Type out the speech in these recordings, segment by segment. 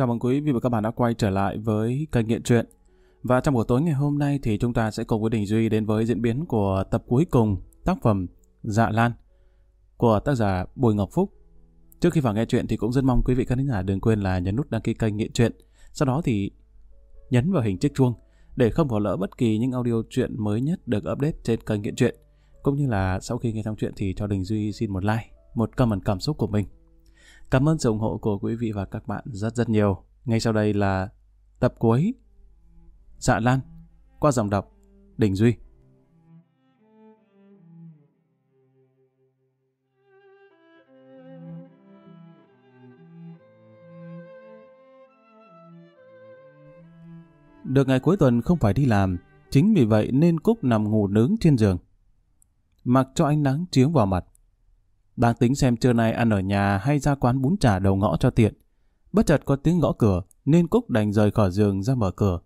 Chào mừng quý vị và các bạn đã quay trở lại với kênh Nghiện Truyện. Và trong buổi tối ngày hôm nay thì chúng ta sẽ cùng với Đình Duy đến với diễn biến của tập cuối cùng tác phẩm Dạ Lan của tác giả Bùi Ngọc Phúc. Trước khi vào nghe chuyện thì cũng rất mong quý vị khán giả đừng quên là nhấn nút đăng ký kênh Nghiện Truyện. Sau đó thì nhấn vào hình chiếc chuông để không bỏ lỡ bất kỳ những audio truyện mới nhất được update trên kênh Nghiện Truyện. Cũng như là sau khi nghe xong chuyện thì cho Đình Duy xin một like, một comment cảm xúc của mình. Cảm ơn sự ủng hộ của quý vị và các bạn rất rất nhiều. Ngay sau đây là tập cuối Dạ Lan qua dòng đọc Đình Duy. Được ngày cuối tuần không phải đi làm, chính vì vậy nên Cúc nằm ngủ nướng trên giường. Mặc cho ánh nắng chiếu vào mặt. Đang tính xem trưa nay ăn ở nhà hay ra quán bún chả đầu ngõ cho tiện. Bất chợt có tiếng gõ cửa, nên Cúc đành rời khỏi giường ra mở cửa.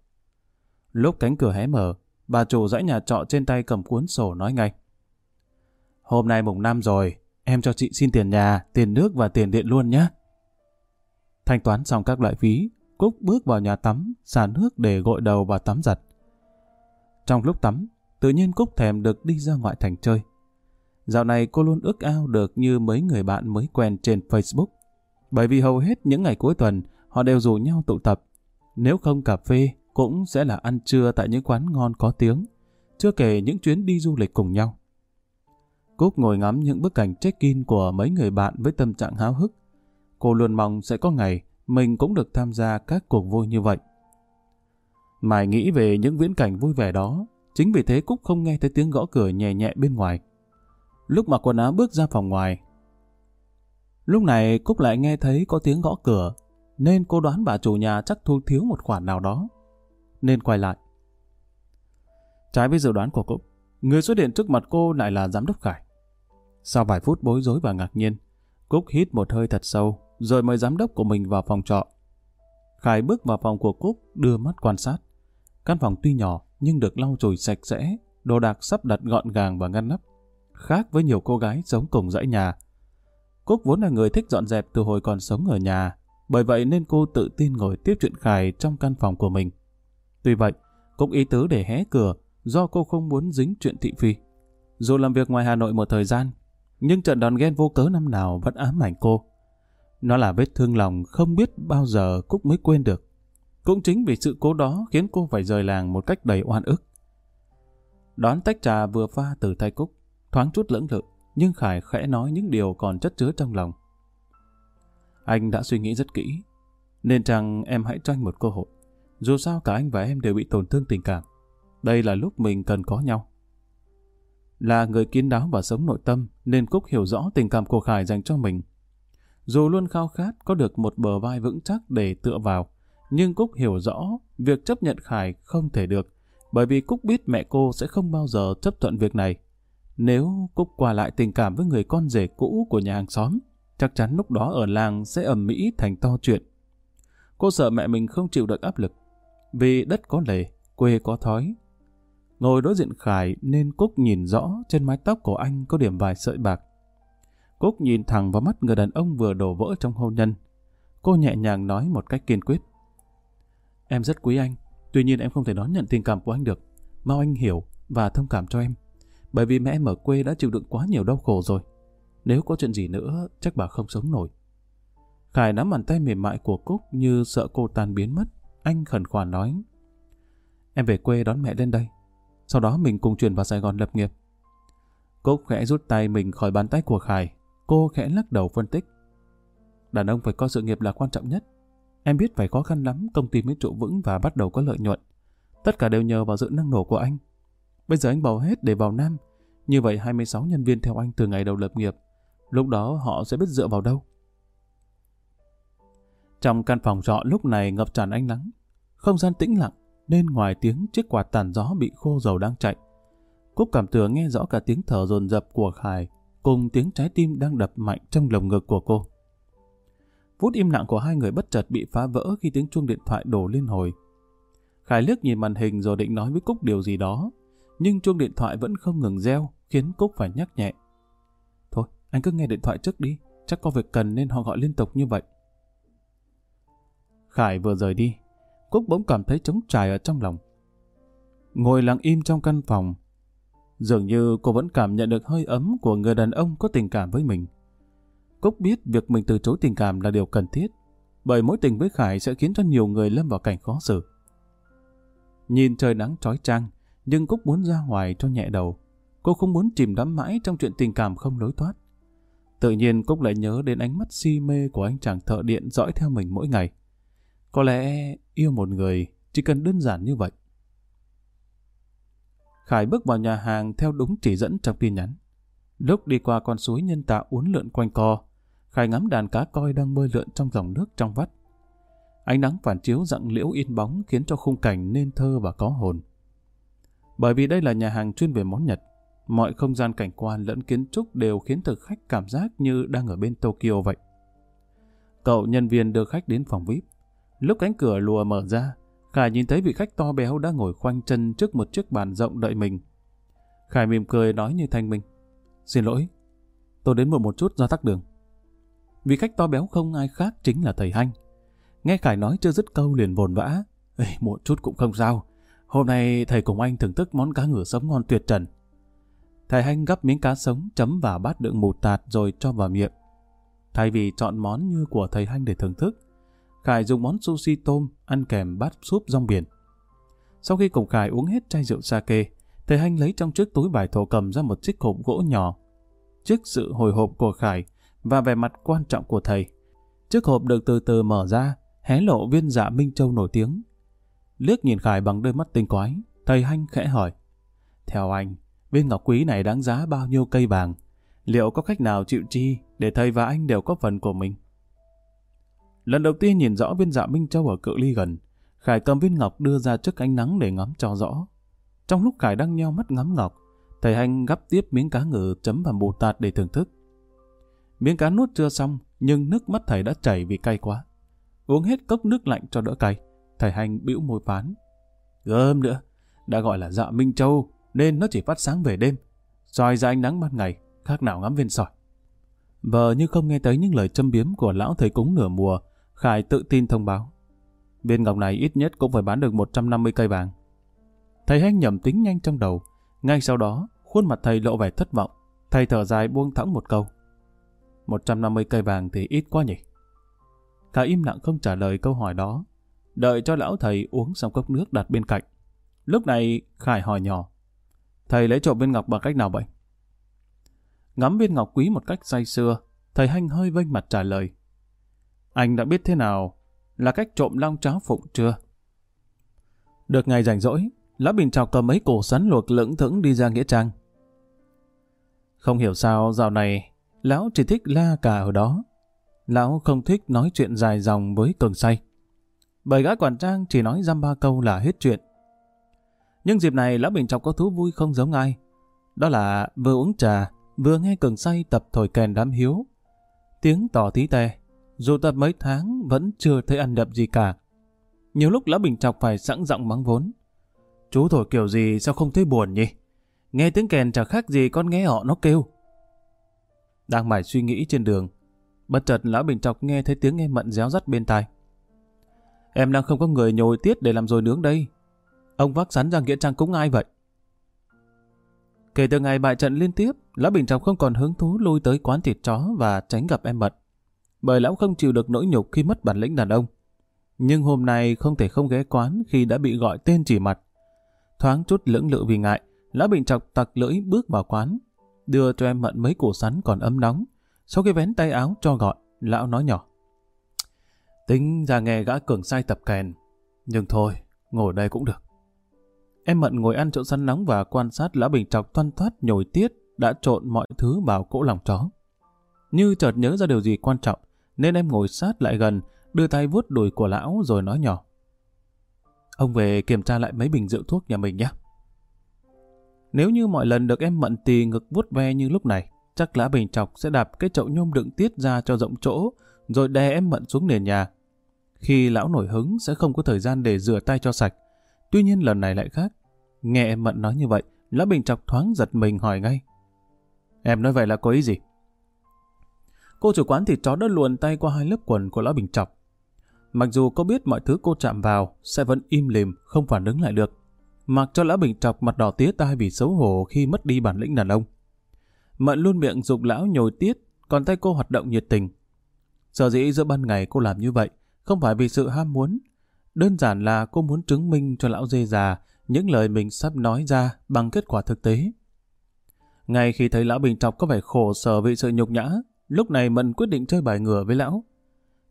Lúc cánh cửa hé mở, bà chủ dãy nhà trọ trên tay cầm cuốn sổ nói ngay. Hôm nay mùng năm rồi, em cho chị xin tiền nhà, tiền nước và tiền điện luôn nhé. Thanh toán xong các loại phí, Cúc bước vào nhà tắm, xả nước để gội đầu và tắm giặt. Trong lúc tắm, tự nhiên Cúc thèm được đi ra ngoại thành chơi. Dạo này cô luôn ước ao được như mấy người bạn mới quen trên Facebook. Bởi vì hầu hết những ngày cuối tuần, họ đều rủ nhau tụ tập. Nếu không cà phê, cũng sẽ là ăn trưa tại những quán ngon có tiếng. Chưa kể những chuyến đi du lịch cùng nhau. Cúc ngồi ngắm những bức ảnh check-in của mấy người bạn với tâm trạng háo hức. Cô luôn mong sẽ có ngày mình cũng được tham gia các cuộc vui như vậy. Mài nghĩ về những viễn cảnh vui vẻ đó, chính vì thế Cúc không nghe thấy tiếng gõ cửa nhẹ nhẹ bên ngoài. Lúc mặc quần áo bước ra phòng ngoài, lúc này Cúc lại nghe thấy có tiếng gõ cửa, nên cô đoán bà chủ nhà chắc thu thiếu một khoản nào đó, nên quay lại. Trái với dự đoán của Cúc, người xuất hiện trước mặt cô lại là giám đốc Khải. Sau vài phút bối rối và ngạc nhiên, Cúc hít một hơi thật sâu, rồi mời giám đốc của mình vào phòng trọ. Khải bước vào phòng của Cúc, đưa mắt quan sát. Căn phòng tuy nhỏ, nhưng được lau chùi sạch sẽ, đồ đạc sắp đặt gọn gàng và ngăn nắp. Khác với nhiều cô gái sống cùng dãy nhà. Cúc vốn là người thích dọn dẹp từ hồi còn sống ở nhà, bởi vậy nên cô tự tin ngồi tiếp chuyện Khải trong căn phòng của mình. Tuy vậy, Cúc ý tứ để hé cửa do cô không muốn dính chuyện thị phi. Dù làm việc ngoài Hà Nội một thời gian, nhưng trận đòn ghen vô cớ năm nào vẫn ám ảnh cô. Nó là vết thương lòng không biết bao giờ Cúc mới quên được. Cũng chính vì sự cố đó khiến cô phải rời làng một cách đầy oan ức. Đón tách trà vừa pha từ tay Cúc, thoáng chút lưỡng lự, nhưng Khải khẽ nói những điều còn chất chứa trong lòng. Anh đã suy nghĩ rất kỹ, nên chăng em hãy cho anh một cơ hội. Dù sao cả anh và em đều bị tổn thương tình cảm. Đây là lúc mình cần có nhau. Là người kiên đáo và sống nội tâm, nên Cúc hiểu rõ tình cảm của Khải dành cho mình. Dù luôn khao khát có được một bờ vai vững chắc để tựa vào, nhưng Cúc hiểu rõ việc chấp nhận Khải không thể được, bởi vì Cúc biết mẹ cô sẽ không bao giờ chấp thuận việc này. Nếu Cúc qua lại tình cảm với người con rể cũ của nhà hàng xóm, chắc chắn lúc đó ở làng sẽ ầm mỹ thành to chuyện. Cô sợ mẹ mình không chịu được áp lực, vì đất có lề, quê có thói. Ngồi đối diện Khải nên Cúc nhìn rõ trên mái tóc của anh có điểm vài sợi bạc. Cúc nhìn thẳng vào mắt người đàn ông vừa đổ vỡ trong hôn nhân. Cô nhẹ nhàng nói một cách kiên quyết. Em rất quý anh, tuy nhiên em không thể đón nhận tình cảm của anh được. Mau anh hiểu và thông cảm cho em. Bởi vì mẹ em ở quê đã chịu đựng quá nhiều đau khổ rồi. Nếu có chuyện gì nữa, chắc bà không sống nổi. Khải nắm bàn tay mềm mại của Cúc như sợ cô tan biến mất. Anh khẩn khoản nói. Em về quê đón mẹ lên đây. Sau đó mình cùng chuyển vào Sài Gòn lập nghiệp. Cúc khẽ rút tay mình khỏi bàn tay của Khải. Cô khẽ lắc đầu phân tích. Đàn ông phải có sự nghiệp là quan trọng nhất. Em biết phải khó khăn lắm công ty mới trụ vững và bắt đầu có lợi nhuận. Tất cả đều nhờ vào sự năng nổ của anh. Bây giờ anh bầu hết để vào Nam. Như vậy 26 nhân viên theo anh từ ngày đầu lập nghiệp. Lúc đó họ sẽ biết dựa vào đâu. Trong căn phòng trọ lúc này ngập tràn ánh nắng. Không gian tĩnh lặng, nên ngoài tiếng chiếc quạt tàn gió bị khô dầu đang chạy. Cúc cảm tưởng nghe rõ cả tiếng thở dồn dập của Khải cùng tiếng trái tim đang đập mạnh trong lồng ngực của cô. Phút im lặng của hai người bất chợt bị phá vỡ khi tiếng chuông điện thoại đổ liên hồi. Khải liếc nhìn màn hình rồi định nói với Cúc điều gì đó, nhưng chuông điện thoại vẫn không ngừng reo, khiến Cúc phải nhắc nhẹ. Thôi, anh cứ nghe điện thoại trước đi, chắc có việc cần nên họ gọi liên tục như vậy. Khải vừa rời đi, Cúc bỗng cảm thấy trống trải ở trong lòng. Ngồi lặng im trong căn phòng, dường như cô vẫn cảm nhận được hơi ấm của người đàn ông có tình cảm với mình. Cúc biết việc mình từ chối tình cảm là điều cần thiết, bởi mối tình với Khải sẽ khiến cho nhiều người lâm vào cảnh khó xử. Nhìn trời nắng trói trang, nhưng Cúc muốn ra ngoài cho nhẹ đầu. Cô không muốn chìm đắm mãi trong chuyện tình cảm không lối thoát. Tự nhiên Cúc lại nhớ đến ánh mắt si mê của anh chàng thợ điện dõi theo mình mỗi ngày. Có lẽ yêu một người chỉ cần đơn giản như vậy. Khải bước vào nhà hàng theo đúng chỉ dẫn trong tin nhắn. Lúc đi qua con suối nhân tạo uốn lượn quanh co, Khải ngắm đàn cá coi đang bơi lượn trong dòng nước trong vắt. Ánh nắng phản chiếu dặng liễu in bóng khiến cho khung cảnh nên thơ và có hồn. Bởi vì đây là nhà hàng chuyên về món Nhật, mọi không gian cảnh quan lẫn kiến trúc đều khiến thực khách cảm giác như đang ở bên Tokyo vậy. Cậu nhân viên đưa khách đến phòng VIP. Lúc cánh cửa lùa mở ra, Khải nhìn thấy vị khách to béo đang ngồi khoanh chân trước một chiếc bàn rộng đợi mình. Khải mỉm cười nói như thanh minh. Xin lỗi, tôi đến muộn một chút do tắc đường. Vị khách to béo không ai khác chính là thầy Hanh. Nghe Khải nói chưa dứt câu liền vồn vã. Ê, một chút cũng không sao. Hôm nay thầy cùng anh thưởng thức món cá ngừ sống ngon tuyệt trần. Thầy Hanh gắp miếng cá sống chấm vào bát đựng mù tạt rồi cho vào miệng. Thay vì chọn món như của thầy Hanh để thưởng thức, Khải dùng món sushi tôm ăn kèm bát súp rong biển. Sau khi cùng Khải uống hết chai rượu sake, thầy Hanh lấy trong chiếc túi vải thổ cầm ra một chiếc hộp gỗ nhỏ. Trước sự hồi hộp của Khải và vẻ mặt quan trọng của thầy, chiếc hộp được từ từ mở ra, hé lộ viên dạ Minh Châu nổi tiếng. Liếc nhìn Khải bằng đôi mắt tinh quái, thầy Hanh khẽ hỏi. Theo anh, viên ngọc quý này đáng giá bao nhiêu cây vàng? Liệu có khách nào chịu chi để thầy và anh đều có phần của mình? Lần đầu tiên nhìn rõ viên dạ Minh Châu ở cự ly gần, Khải cầm viên ngọc đưa ra trước ánh nắng để ngắm cho rõ. Trong lúc Khải đang nheo mắt ngắm ngọc, thầy Hanh gắp tiếp miếng cá ngừ chấm vào bù tạt để thưởng thức. Miếng cá nuốt chưa xong, nhưng nước mắt thầy đã chảy vì cay quá. Uống hết cốc nước lạnh cho đỡ cay, thầy hành bĩu môi phán. Gơm nữa, đã gọi là dạ Minh Châu, nên nó chỉ phát sáng về đêm. soi ra ánh nắng ban ngày, khác nào ngắm viên sỏi. Vợ như không nghe thấy những lời châm biếm của lão thầy cúng nửa mùa, Khải tự tin thông báo. Viên ngọc này ít nhất cũng phải bán được 150 cây vàng. Thầy Hành nhầm tính nhanh trong đầu. Ngay sau đó, khuôn mặt thầy lộ vẻ thất vọng. Thầy thở dài buông thõng một câu. 150 cây vàng thì ít quá nhỉ? Khải im lặng không trả lời câu hỏi đó. Đợi cho lão thầy uống xong cốc nước đặt bên cạnh. Lúc này Khải hỏi nhỏ. Thầy lấy trộm viên ngọc bằng cách nào vậy? Ngắm viên ngọc quý một cách say xưa, thầy Hanh hơi vênh mặt trả lời. Anh đã biết thế nào là cách trộm long cháo phụng chưa? Được ngày rảnh rỗi, Lão Bình Trọc cầm mấy cổ sắn luộc lững thững đi ra Nghĩa Trang. Không hiểu sao dạo này, Lão chỉ thích la cả ở đó. Lão không thích nói chuyện dài dòng với cường say. Bởi gã quản trang chỉ nói dăm ba câu là hết chuyện. Nhưng dịp này Lão Bình trọng có thú vui không giống ai. Đó là vừa uống trà, vừa nghe cường say tập thổi kèn đám hiếu. Tiếng tỏ tí tè, dù tập mấy tháng vẫn chưa thấy ăn đập gì cả. Nhiều lúc Lão Bình trọng phải sẵn giọng mắng vốn. Chú thổi kiểu gì sao không thấy buồn nhỉ? Nghe tiếng kèn chả khác gì con nghe họ nó kêu. Đang mải suy nghĩ trên đường, bất chợt Lão Bình trọng nghe thấy tiếng nghe mận réo rắt bên tai. Em đang không có người nhồi tiết để làm rồi nướng đây. Ông vác sắn ra nghĩa trang cúng ai vậy? Kể từ ngày bại trận liên tiếp, Lão Bình Trọng không còn hứng thú lui tới quán thịt chó và tránh gặp em mật. Bởi lão không chịu được nỗi nhục khi mất bản lĩnh đàn ông. Nhưng hôm nay không thể không ghé quán khi đã bị gọi tên chỉ mặt. Thoáng chút lưỡng lự vì ngại, Lão Bình Trọng tặc lưỡi bước vào quán, đưa cho em mận mấy củ sắn còn ấm nóng. Sau khi vén tay áo cho gọi, lão nói nhỏ. Tính ra nghe gã cường sai tập kèn, nhưng thôi, ngồi đây cũng được. Em Mận ngồi ăn chỗ săn nóng và quan sát Lão Bình Trọc thoăn thoát nhồi tiết đã trộn mọi thứ vào cỗ lòng chó. Như chợt nhớ ra điều gì quan trọng, nên em ngồi sát lại gần, đưa tay vuốt đùi của lão rồi nói nhỏ. Ông về kiểm tra lại mấy bình rượu thuốc nhà mình nhé. Nếu như mọi lần được em Mận tì ngực vuốt ve như lúc này, chắc lá Bình Trọc sẽ đạp cái chậu nhôm đựng tiết ra cho rộng chỗ, rồi đè em Mận xuống nền nhà. Khi lão nổi hứng sẽ không có thời gian để rửa tay cho sạch, Tuy nhiên lần này lại khác. Nghe em Mận nói như vậy, lão Bình chọc thoáng giật mình hỏi ngay. Em nói vậy là có ý gì? Cô chủ quán thịt chó đã luồn tay qua hai lớp quần của Lão Bình chọc. Mặc dù có biết mọi thứ cô chạm vào sẽ vẫn im lìm, không phản ứng lại được. Mặc cho lão bình chọc mặt đỏ tía tai vì xấu hổ khi mất đi bản lĩnh đàn ông. Mận luôn miệng dục lão nhồi tiết, còn tay cô hoạt động nhiệt tình. Sở dĩ giữa ban ngày cô làm như vậy, không phải vì sự ham muốn. Đơn giản là cô muốn chứng minh cho lão dê già những lời mình sắp nói ra bằng kết quả thực tế. Ngay khi thấy lão Bình Trọc có vẻ khổ sở vì sự nhục nhã, lúc này Mận quyết định chơi bài ngửa với lão.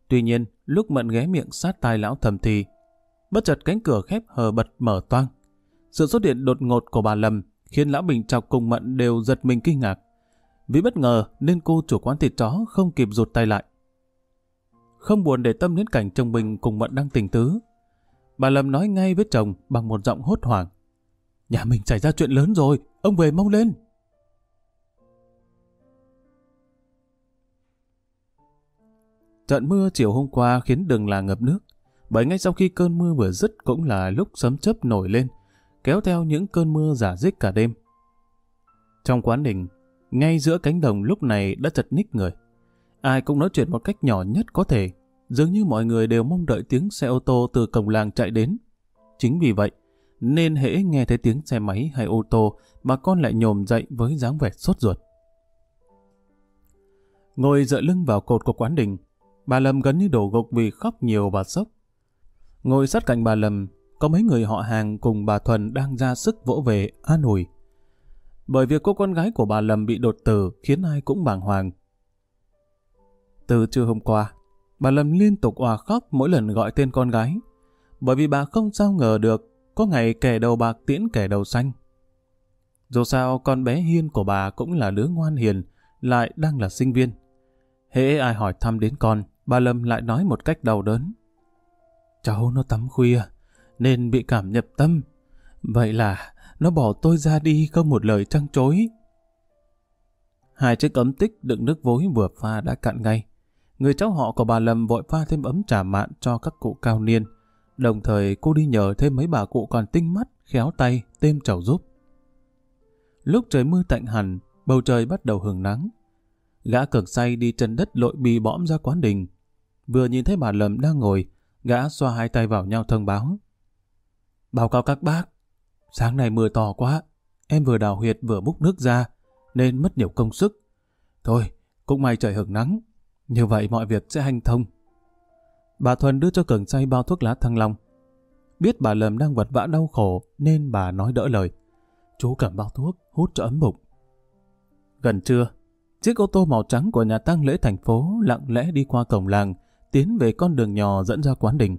Tuy nhiên, lúc Mận ghé miệng sát tai lão thầm thì, bất chợt cánh cửa khép hờ bật mở toang. Sự xuất hiện đột ngột của bà Lâm khiến lão Bình Trọc cùng Mận đều giật mình kinh ngạc. Vì bất ngờ nên cô chủ quán thịt chó không kịp rụt tay lại. Không buồn để tâm đến cảnh chồng mình cùng Mận đang tình tứ. Bà Lâm nói ngay với chồng bằng một giọng hốt hoảng. Nhà mình xảy ra chuyện lớn rồi, ông về mau lên. Trận mưa chiều hôm qua khiến đường làng ngập nước, bởi ngay sau khi cơn mưa vừa dứt cũng là lúc sấm chớp nổi lên, kéo theo những cơn mưa giả dích cả đêm. Trong quán đình, ngay giữa cánh đồng lúc này đã chật ních người. Ai cũng nói chuyện một cách nhỏ nhất có thể, dường như mọi người đều mong đợi tiếng xe ô tô từ cổng làng chạy đến. Chính vì vậy, nên hễ nghe thấy tiếng xe máy hay ô tô, bà con lại nhồm dậy với dáng vẻ sốt ruột. Ngồi dựa lưng vào cột của quán đình, bà Lâm gần như đổ gục vì khóc nhiều và sốc. Ngồi sát cạnh bà Lâm, có mấy người họ hàng cùng bà Thuần đang ra sức vỗ về an ủi. Bởi việc cô con gái của bà Lâm bị đột tử khiến ai cũng bàng hoàng. Từ trưa hôm qua, bà Lâm liên tục òa khóc mỗi lần gọi tên con gái. Bởi vì bà không sao ngờ được có ngày kẻ đầu bạc tiễn kẻ đầu xanh. Dù sao con bé Hiên của bà cũng là đứa ngoan hiền, lại đang là sinh viên. Hễ ai hỏi thăm đến con, bà Lâm lại nói một cách đau đớn. Cháu nó tắm khuya, nên bị cảm nhập tâm. Vậy là nó bỏ tôi ra đi không một lời trăng chối. Hai chiếc ấm tích đựng nước vối vừa pha đã cạn ngay. Người cháu họ của bà Lâm vội pha thêm ấm trà mạn cho các cụ cao niên. Đồng thời cô đi nhờ thêm mấy bà cụ còn tinh mắt, khéo tay, têm chầu giúp. Lúc trời mưa tạnh hẳn, bầu trời bắt đầu hưởng nắng. Gã cực say đi chân đất lội bì bõm ra quán đình. Vừa nhìn thấy bà Lâm đang ngồi, gã xoa hai tay vào nhau thông báo. Báo cáo các bác, sáng nay mưa to quá, em vừa đào huyệt vừa múc nước ra, nên mất nhiều công sức. Thôi, cũng may trời hưởng nắng, như vậy mọi việc sẽ hanh thông. Bà Thuần đưa cho Cường say bao thuốc lá thăng long. Biết bà Lâm đang vật vã đau khổ nên bà nói đỡ lời. Chú cầm bao thuốc, hút cho ấm bụng. Gần trưa, chiếc ô tô màu trắng của nhà tang lễ thành phố lặng lẽ đi qua cổng làng, tiến về con đường nhỏ dẫn ra quán đình.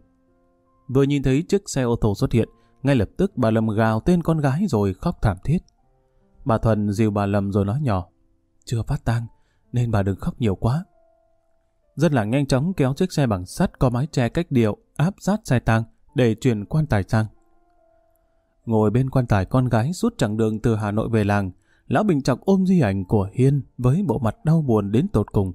Vừa nhìn thấy chiếc xe ô tô xuất hiện, ngay lập tức bà Lâm gào tên con gái rồi khóc thảm thiết. Bà Thuần dìu bà Lâm rồi nói nhỏ, chưa phát tang nên bà đừng khóc nhiều quá. Rất là nhanh chóng kéo chiếc xe bằng sắt có mái che cách điệu áp sát xe tang để chuyển quan tài sang. Ngồi bên quan tài con gái suốt chặng đường từ Hà Nội về làng, Lão Bình Trọng ôm di ảnh của Hiên với bộ mặt đau buồn đến tột cùng.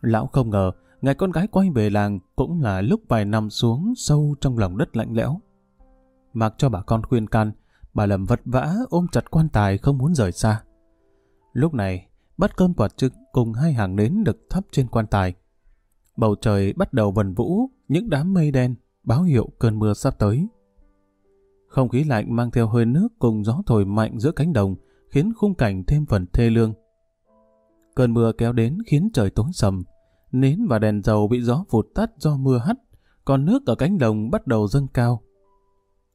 Lão không ngờ, ngày con gái quay về làng cũng là lúc vài năm xuống sâu trong lòng đất lạnh lẽo. Mặc cho bà con khuyên can, bà lầm vật vã ôm chặt quan tài không muốn rời xa. Lúc này, bát cơm quả trứng cùng hai hàng nến được thắp trên quan tài. Bầu trời bắt đầu vần vũ, những đám mây đen, báo hiệu cơn mưa sắp tới. Không khí lạnh mang theo hơi nước cùng gió thổi mạnh giữa cánh đồng, khiến khung cảnh thêm phần thê lương. Cơn mưa kéo đến khiến trời tối sầm, nến và đèn dầu bị gió vụt tắt do mưa hắt, còn nước ở cánh đồng bắt đầu dâng cao.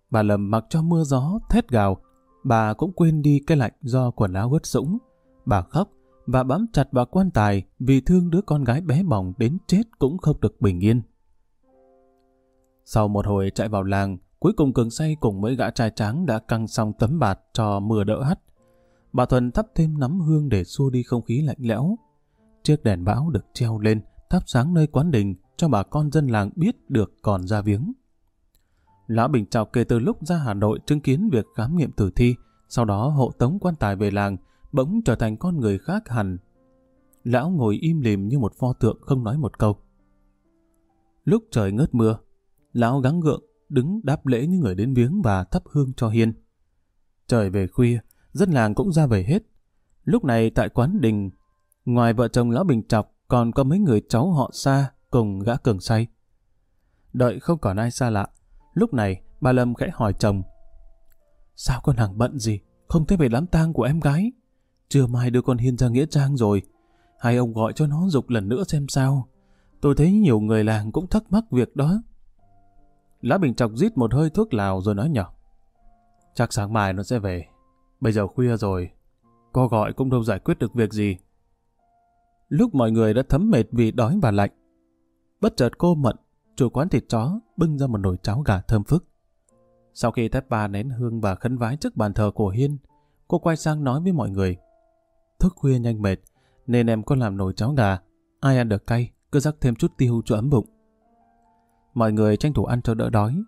Bà lầm mặc cho mưa gió, thét gào, bà cũng quên đi cái lạnh do quần áo ướt sũng. Bà khóc và bám chặt vào quan tài vì thương đứa con gái bé bỏng đến chết cũng không được bình yên. Sau một hồi chạy vào làng, cuối cùng cường say cùng mấy gã trai tráng đã căng xong tấm bạt cho mưa đỡ hắt. Bà Thuần thắp thêm nắm hương để xua đi không khí lạnh lẽo. Chiếc đèn bão được treo lên, thắp sáng nơi quán đình cho bà con dân làng biết được còn ra viếng. Lão Bình Trọc kể từ lúc ra Hà Nội chứng kiến việc khám nghiệm tử thi, sau đó hộ tống quan tài về làng, bỗng trở thành con người khác hẳn. Lão ngồi im lìm như một pho tượng không nói một câu. Lúc trời ngớt mưa, lão gắng gượng, đứng đáp lễ như người đến viếng và thắp hương cho Hiên. Trời về khuya, dân làng cũng ra về hết. Lúc này tại quán đình, ngoài vợ chồng lão Bình Chọc còn có mấy người cháu họ xa cùng gã cường say. Đợi không còn ai xa lạ. Lúc này, bà Lâm khẽ hỏi chồng. Sao con hàng bận gì? Không thấy về đám tang của em gái. Chưa mai đưa con Hiên ra Nghĩa Trang rồi. Hai ông gọi cho nó dục lần nữa xem sao. Tôi thấy nhiều người làng cũng thắc mắc việc đó. Lã Bình Trọc rít một hơi thuốc lào rồi nói nhỏ. Chắc sáng mai nó sẽ về. Bây giờ khuya rồi. Có gọi cũng đâu giải quyết được việc gì. Lúc mọi người đã thấm mệt vì đói và lạnh. Bất chợt cô Mận, chủ quán thịt chó, bưng ra một nồi cháo gà thơm phức. Sau khi thép ba nén hương và khấn vái trước bàn thờ của Hiên, cô quay sang nói với mọi người. Thức khuya nhanh mệt, nên em có làm nồi cháo gà. Ai ăn được cay, cứ rắc thêm chút tiêu cho ấm bụng. Mọi người tranh thủ ăn cho đỡ đói.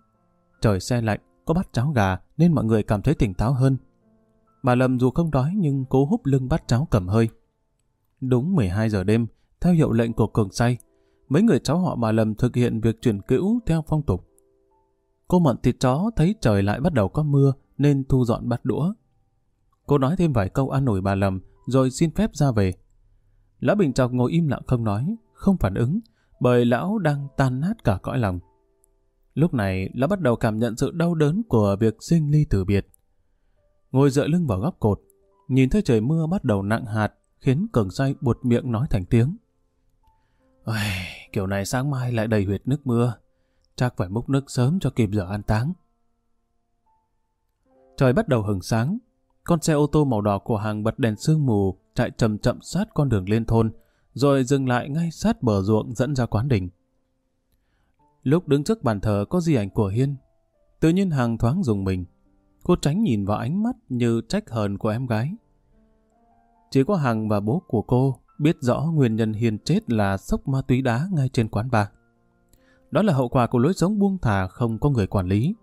Trời xe lạnh, có bát cháo gà nên mọi người cảm thấy tỉnh táo hơn. Bà Lâm dù không đói nhưng cố húp lưng bát cháo cầm hơi. Đúng 12 giờ đêm, theo hiệu lệnh của cường say, mấy người cháu họ bà Lâm thực hiện việc chuyển cữu theo phong tục. Cô mận thịt chó thấy trời lại bắt đầu có mưa nên thu dọn bát đũa. Cô nói thêm vài câu an ủi bà Lâm rồi xin phép ra về. Lão Bình Chọc ngồi im lặng không nói, không phản ứng, bởi lão đang tan nát cả cõi lòng. Lúc này, lão bắt đầu cảm nhận sự đau đớn của việc sinh ly tử biệt. Ngồi dựa lưng vào góc cột, nhìn thấy trời mưa bắt đầu nặng hạt, khiến cường say buột miệng nói thành tiếng. Ôi, kiểu này sáng mai lại đầy huyệt nước mưa, chắc phải múc nước sớm cho kịp giờ an táng. Trời bắt đầu hừng sáng, con xe ô tô màu đỏ của hàng bật đèn sương mù chạy chậm chậm sát con đường lên thôn, rồi dừng lại ngay sát bờ ruộng dẫn ra quán đình. Lúc đứng trước bàn thờ có di ảnh của Hiên, tự nhiên hàng thoáng dùng mình. Cô tránh nhìn vào ánh mắt như trách hờn của em gái. Chỉ có Hằng và bố của cô biết rõ nguyên nhân Hiên chết là sốc ma túy đá ngay trên quán bar. Đó là hậu quả của lối sống buông thả không có người quản lý.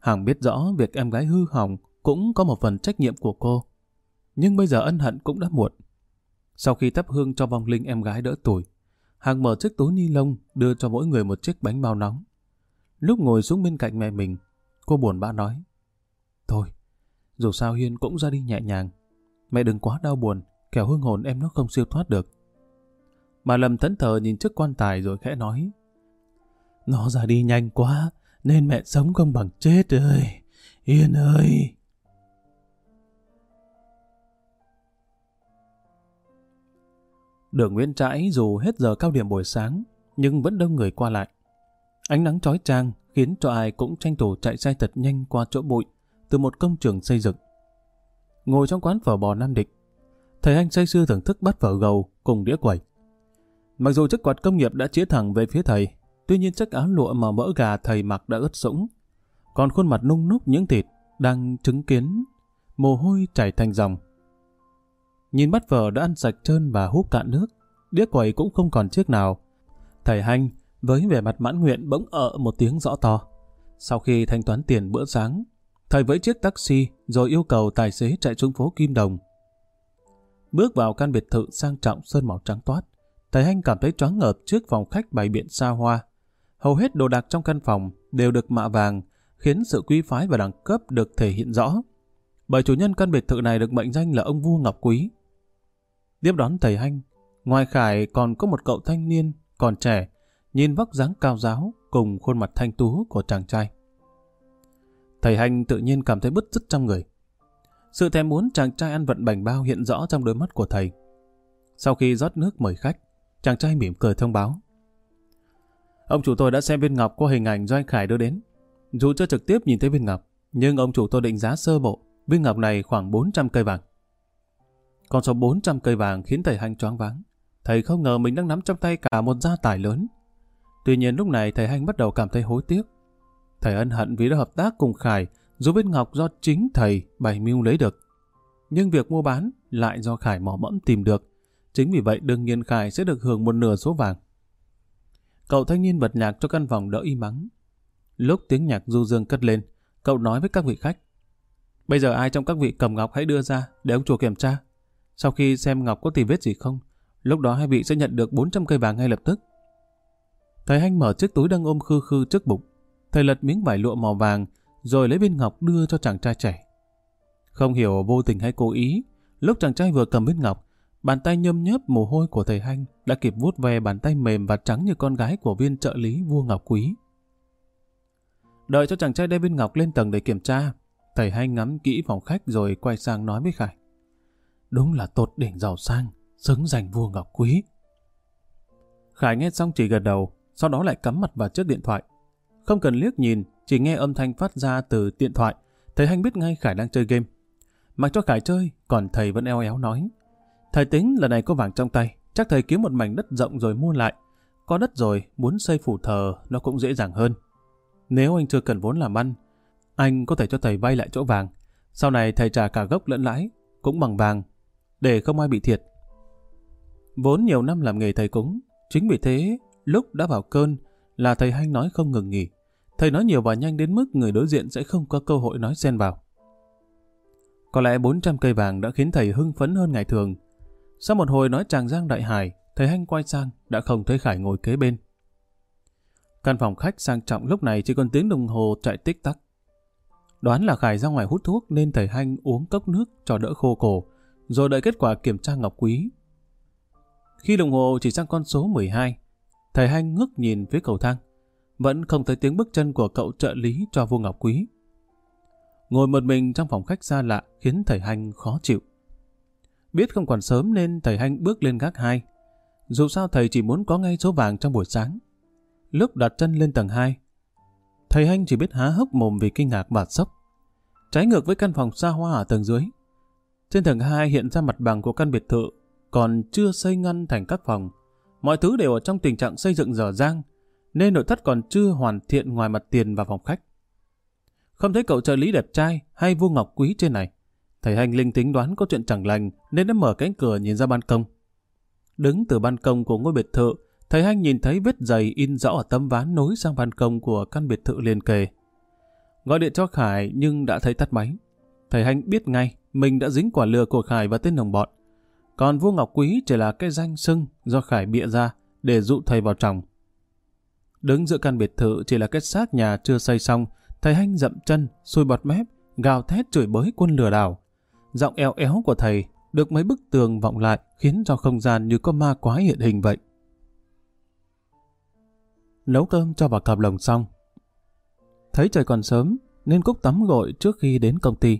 Hằng biết rõ việc em gái hư hỏng cũng có một phần trách nhiệm của cô. Nhưng bây giờ ân hận cũng đã muộn. Sau khi thắp hương cho vong linh em gái đỡ tuổi, Hằng mở chiếc túi ni lông đưa cho mỗi người một chiếc bánh bao nóng. Lúc ngồi xuống bên cạnh mẹ mình, cô buồn bã nói. Thôi, dù sao Hiên cũng ra đi nhẹ nhàng. Mẹ đừng quá đau buồn, kẻo hương hồn em nó không siêu thoát được. Bà Lâm thẫn thờ nhìn chiếc quan tài rồi khẽ nói. Nó ra đi nhanh quá, nên mẹ sống không bằng chết ơi. Hiên ơi! Đường Nguyễn Trãi dù hết giờ cao điểm buổi sáng, nhưng vẫn đông người qua lại. Ánh nắng chói chang khiến cho ai cũng tranh thủ chạy xe thật nhanh qua chỗ bụi từ một công trường xây dựng. Ngồi trong quán phở bò Nam định, thầy anh say sưa thưởng thức bát phở gầu cùng đĩa quẩy. Mặc dù chiếc quạt công nghiệp đã chĩa thẳng về phía thầy, tuy nhiên chiếc áo lụa mà mỡ gà thầy mặc đã ướt sũng, còn khuôn mặt nung núc những thịt đang chứng kiến mồ hôi chảy thành dòng. Nhìn bát phở đã ăn sạch trơn và hút cạn nước, đĩa quầy cũng không còn chiếc nào. Thầy Hanh với vẻ mặt mãn nguyện bỗng ợ một tiếng rõ to. Sau khi thanh toán tiền bữa sáng, thầy với chiếc taxi rồi yêu cầu tài xế chạy xuống phố Kim Đồng. Bước vào căn biệt thự sang trọng sơn màu trắng toát, thầy Hanh cảm thấy choáng ngợp trước phòng khách bày biện xa hoa. Hầu hết đồ đạc trong căn phòng đều được mạ vàng, khiến sự quý phái và đẳng cấp được thể hiện rõ. Bởi chủ nhân căn biệt thự này được mệnh danh là ông vua Ngọc Quý, Tiếp đón thầy Hanh, ngoài Khải còn có một cậu thanh niên còn trẻ, nhìn vóc dáng cao giáo cùng khuôn mặt thanh tú của chàng trai. Thầy Hanh tự nhiên cảm thấy bứt rứt trong người. Sự thèm muốn chàng trai ăn vận bành bao hiện rõ trong đôi mắt của thầy. Sau khi rót nước mời khách, chàng trai mỉm cười thông báo. Ông chủ tôi đã xem viên ngọc qua hình ảnh do anh Khải đưa đến. Dù chưa trực tiếp nhìn thấy viên ngọc, nhưng ông chủ tôi định giá sơ bộ, viên ngọc này khoảng 400 cây vàng. Con số 400 cây vàng khiến thầy Hanh choáng váng. Thầy không ngờ mình đang nắm trong tay cả một gia tài lớn. Tuy nhiên lúc này thầy Hanh bắt đầu cảm thấy hối tiếc. Thầy ân hận vì đã hợp tác cùng Khải, dù biết Ngọc do chính thầy bày mưu lấy được. Nhưng việc mua bán lại do Khải mò mẫm tìm được. Chính vì vậy đương nhiên Khải sẽ được hưởng một nửa số vàng. Cậu thanh niên bật nhạc cho căn phòng đỡ im mắng. Lúc tiếng nhạc du dương cất lên, cậu nói với các vị khách. Bây giờ ai trong các vị cầm ngọc hãy đưa ra để ông chủ kiểm tra. Sau khi xem Ngọc có tìm vết gì không, lúc đó hai vị sẽ nhận được 400 cây vàng ngay lập tức. Thầy Hanh mở chiếc túi đang ôm khư khư trước bụng. Thầy lật miếng vải lụa màu vàng, rồi lấy viên ngọc đưa cho chàng trai trẻ. Không hiểu vô tình hay cố ý, lúc chàng trai vừa cầm viên ngọc, bàn tay nhâm nhớp mồ hôi của thầy Hanh đã kịp vuốt về bàn tay mềm và trắng như con gái của viên trợ lý vua Ngọc Quý. Đợi cho chàng trai đeo viên ngọc lên tầng để kiểm tra, thầy Hanh ngắm kỹ phòng khách rồi quay sang nói với Khải. Đúng là tột đỉnh giàu sang, xứng giành vua ngọc quý. Khải nghe xong chỉ gật đầu, sau đó lại cắm mặt vào chiếc điện thoại. Không cần liếc nhìn, chỉ nghe âm thanh phát ra từ điện thoại, thầy Hanh biết ngay Khải đang chơi game. Mặc cho Khải chơi, còn thầy vẫn eo éo nói. Thầy tính lần này có vàng trong tay, chắc thầy kiếm một mảnh đất rộng rồi mua lại. Có đất rồi, muốn xây phủ thờ nó cũng dễ dàng hơn. Nếu anh chưa cần vốn làm ăn, anh có thể cho thầy vay lại chỗ vàng. Sau này thầy trả cả gốc lẫn lãi, cũng bằng vàng, để không ai bị thiệt. Vốn nhiều năm làm nghề thầy cúng, chính vì thế, lúc đã vào cơn, là thầy hay nói không ngừng nghỉ. Thầy nói nhiều và nhanh đến mức người đối diện sẽ không có cơ hội nói xen vào. Có lẽ 400 cây vàng đã khiến thầy hưng phấn hơn ngày thường. Sau một hồi nói chàng giang đại hải, thầy Hanh quay sang, đã không thấy Khải ngồi kế bên. Căn phòng khách sang trọng lúc này chỉ còn tiếng đồng hồ chạy tích tắc. Đoán là Khải ra ngoài hút thuốc nên thầy Hanh uống cốc nước cho đỡ khô cổ, rồi đợi kết quả kiểm tra ngọc quý. Khi đồng hồ chỉ sang con số 12, thầy Hanh ngước nhìn phía cầu thang. Vẫn không thấy tiếng bước chân của cậu trợ lý cho vua ngọc quý. Ngồi một mình trong phòng khách xa lạ khiến thầy Hanh khó chịu. Biết không còn sớm nên thầy Hanh bước lên gác 2. Dù sao thầy chỉ muốn có ngay số vàng trong buổi sáng. Lúc đặt chân lên tầng 2, thầy Hanh chỉ biết há hốc mồm vì kinh ngạc và sốc. Trái ngược với căn phòng xa hoa ở tầng dưới. Trên tầng 2 hiện ra mặt bằng của căn biệt thự, còn chưa xây ngăn thành các phòng. Mọi thứ đều ở trong tình trạng xây dựng dở dang, nên nội thất còn chưa hoàn thiện ngoài mặt tiền và phòng khách. Không thấy cậu trợ lý đẹp trai hay vua ngọc quý trên này. Thầy Hành linh tính đoán có chuyện chẳng lành nên đã mở cánh cửa nhìn ra ban công. Đứng từ ban công của ngôi biệt thự, thầy Hành nhìn thấy vết giày in rõ ở tấm ván nối sang ban công của căn biệt thự liền kề. Gọi điện cho Khải nhưng đã thấy tắt máy. Thầy hanh biết ngay mình đã dính quả lừa của Khải và tên đồng bọn. Còn vua Ngọc Quý chỉ là cái danh xưng do Khải bịa ra để dụ thầy vào trong. Đứng giữa căn biệt thự chỉ là cái xác nhà chưa xây xong, thầy Hanh dậm chân, xui bọt mép, gào thét chửi bới quân lừa đảo. Giọng eo éo của thầy được mấy bức tường vọng lại khiến cho không gian như có ma quái hiện hình vậy. Nấu cơm cho vào cặp lồng xong. Thấy trời còn sớm nên Cúc tắm gội trước khi đến công ty.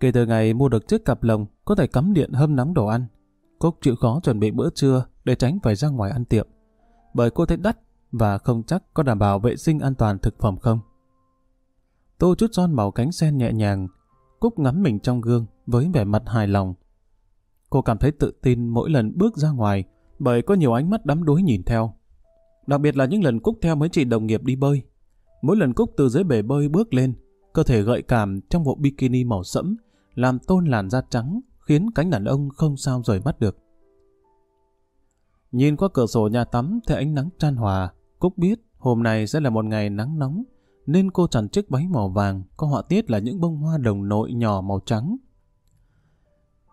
Kể từ ngày mua được chiếc cặp lồng có thể cắm điện hâm nóng đồ ăn, Cúc chịu khó chuẩn bị bữa trưa để tránh phải ra ngoài ăn tiệm. Bởi cô thấy đắt và không chắc có đảm bảo vệ sinh an toàn thực phẩm không. Tô chút son màu cánh sen nhẹ nhàng, Cúc ngắm mình trong gương với vẻ mặt hài lòng. Cô cảm thấy tự tin mỗi lần bước ra ngoài bởi có nhiều ánh mắt đắm đuối nhìn theo. Đặc biệt là những lần Cúc theo mấy chị đồng nghiệp đi bơi. Mỗi lần Cúc từ dưới bể bơi bước lên, cơ thể gợi cảm trong bộ bikini màu sẫm làm tôn làn da trắng khiến cánh đàn ông không sao rời mắt được. Nhìn qua cửa sổ nhà tắm thấy ánh nắng tràn hòa, Cúc biết hôm nay sẽ là một ngày nắng nóng, nên cô chọn chiếc váy màu vàng, có họa tiết là những bông hoa đồng nội nhỏ màu trắng.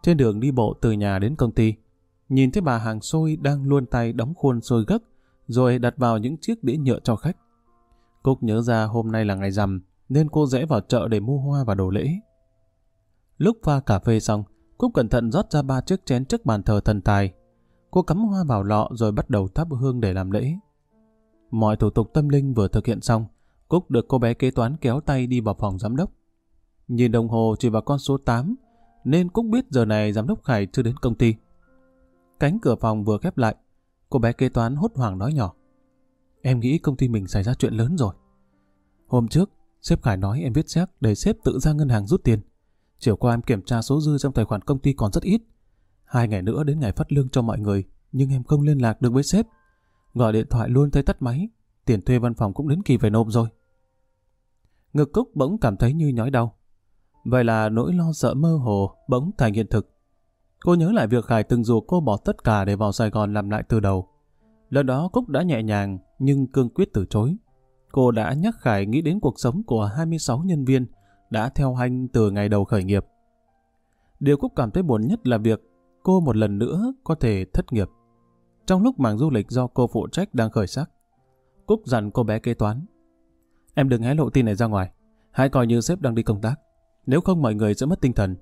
Trên đường đi bộ từ nhà đến công ty, nhìn thấy bà hàng xôi đang luôn tay đóng khuôn xôi gấc, rồi đặt vào những chiếc đĩa nhựa cho khách. Cúc nhớ ra hôm nay là ngày rằm, nên cô rẽ vào chợ để mua hoa và đồ lễ. Lúc pha cà phê xong, Cúc cẩn thận rót ra ba chiếc chén trước bàn thờ thần tài. Cô cắm hoa vào lọ rồi bắt đầu thắp hương để làm lễ. Mọi thủ tục tâm linh vừa thực hiện xong, Cúc được cô bé kế toán kéo tay đi vào phòng giám đốc. Nhìn đồng hồ chỉ vào con số 8, nên Cúc biết giờ này giám đốc Khải chưa đến công ty. Cánh cửa phòng vừa khép lại, cô bé kế toán hốt hoảng nói nhỏ. Em nghĩ công ty mình xảy ra chuyện lớn rồi. Hôm trước, sếp Khải nói em viết xét để sếp tự ra ngân hàng rút tiền. Chiều qua em kiểm tra số dư trong tài khoản công ty còn rất ít. Hai ngày nữa đến ngày phát lương cho mọi người, nhưng em không liên lạc được với sếp. Gọi điện thoại luôn thấy tắt máy, tiền thuê văn phòng cũng đến kỳ phải nộp rồi. Ngực Cúc bỗng cảm thấy như nhói đau. Vậy là nỗi lo sợ mơ hồ bỗng thành hiện thực. Cô nhớ lại việc Khải từng dù cô bỏ tất cả để vào Sài Gòn làm lại từ đầu. Lần đó Cúc đã nhẹ nhàng nhưng cương quyết từ chối. Cô đã nhắc Khải nghĩ đến cuộc sống của 26 nhân viên đã theo hanh từ ngày đầu khởi nghiệp. Điều Cúc cảm thấy buồn nhất là việc cô một lần nữa có thể thất nghiệp. Trong lúc mảng du lịch do cô phụ trách đang khởi sắc, Cúc dặn cô bé kế toán. Em đừng hé lộ tin này ra ngoài, hãy coi như sếp đang đi công tác. Nếu không mọi người sẽ mất tinh thần.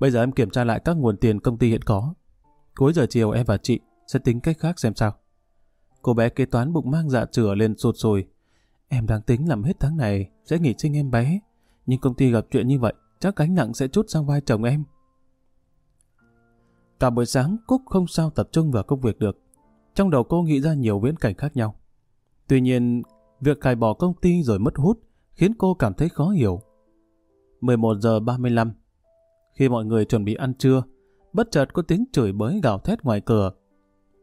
Bây giờ em kiểm tra lại các nguồn tiền công ty hiện có. Cuối giờ chiều em và chị sẽ tính cách khác xem sao. Cô bé kế toán bụng mang dạ chửa lên sụt sùi. Em đang tính làm hết tháng này, sẽ nghỉ sinh em bé. Nhưng công ty gặp chuyện như vậy, chắc gánh nặng sẽ chút sang vai chồng em. Cả buổi sáng, Cúc không sao tập trung vào công việc được. Trong đầu cô nghĩ ra nhiều viễn cảnh khác nhau. Tuy nhiên, việc cài bỏ công ty rồi mất hút khiến cô cảm thấy khó hiểu. 11 giờ 35 Khi mọi người chuẩn bị ăn trưa, bất chợt có tiếng chửi bới gào thét ngoài cửa.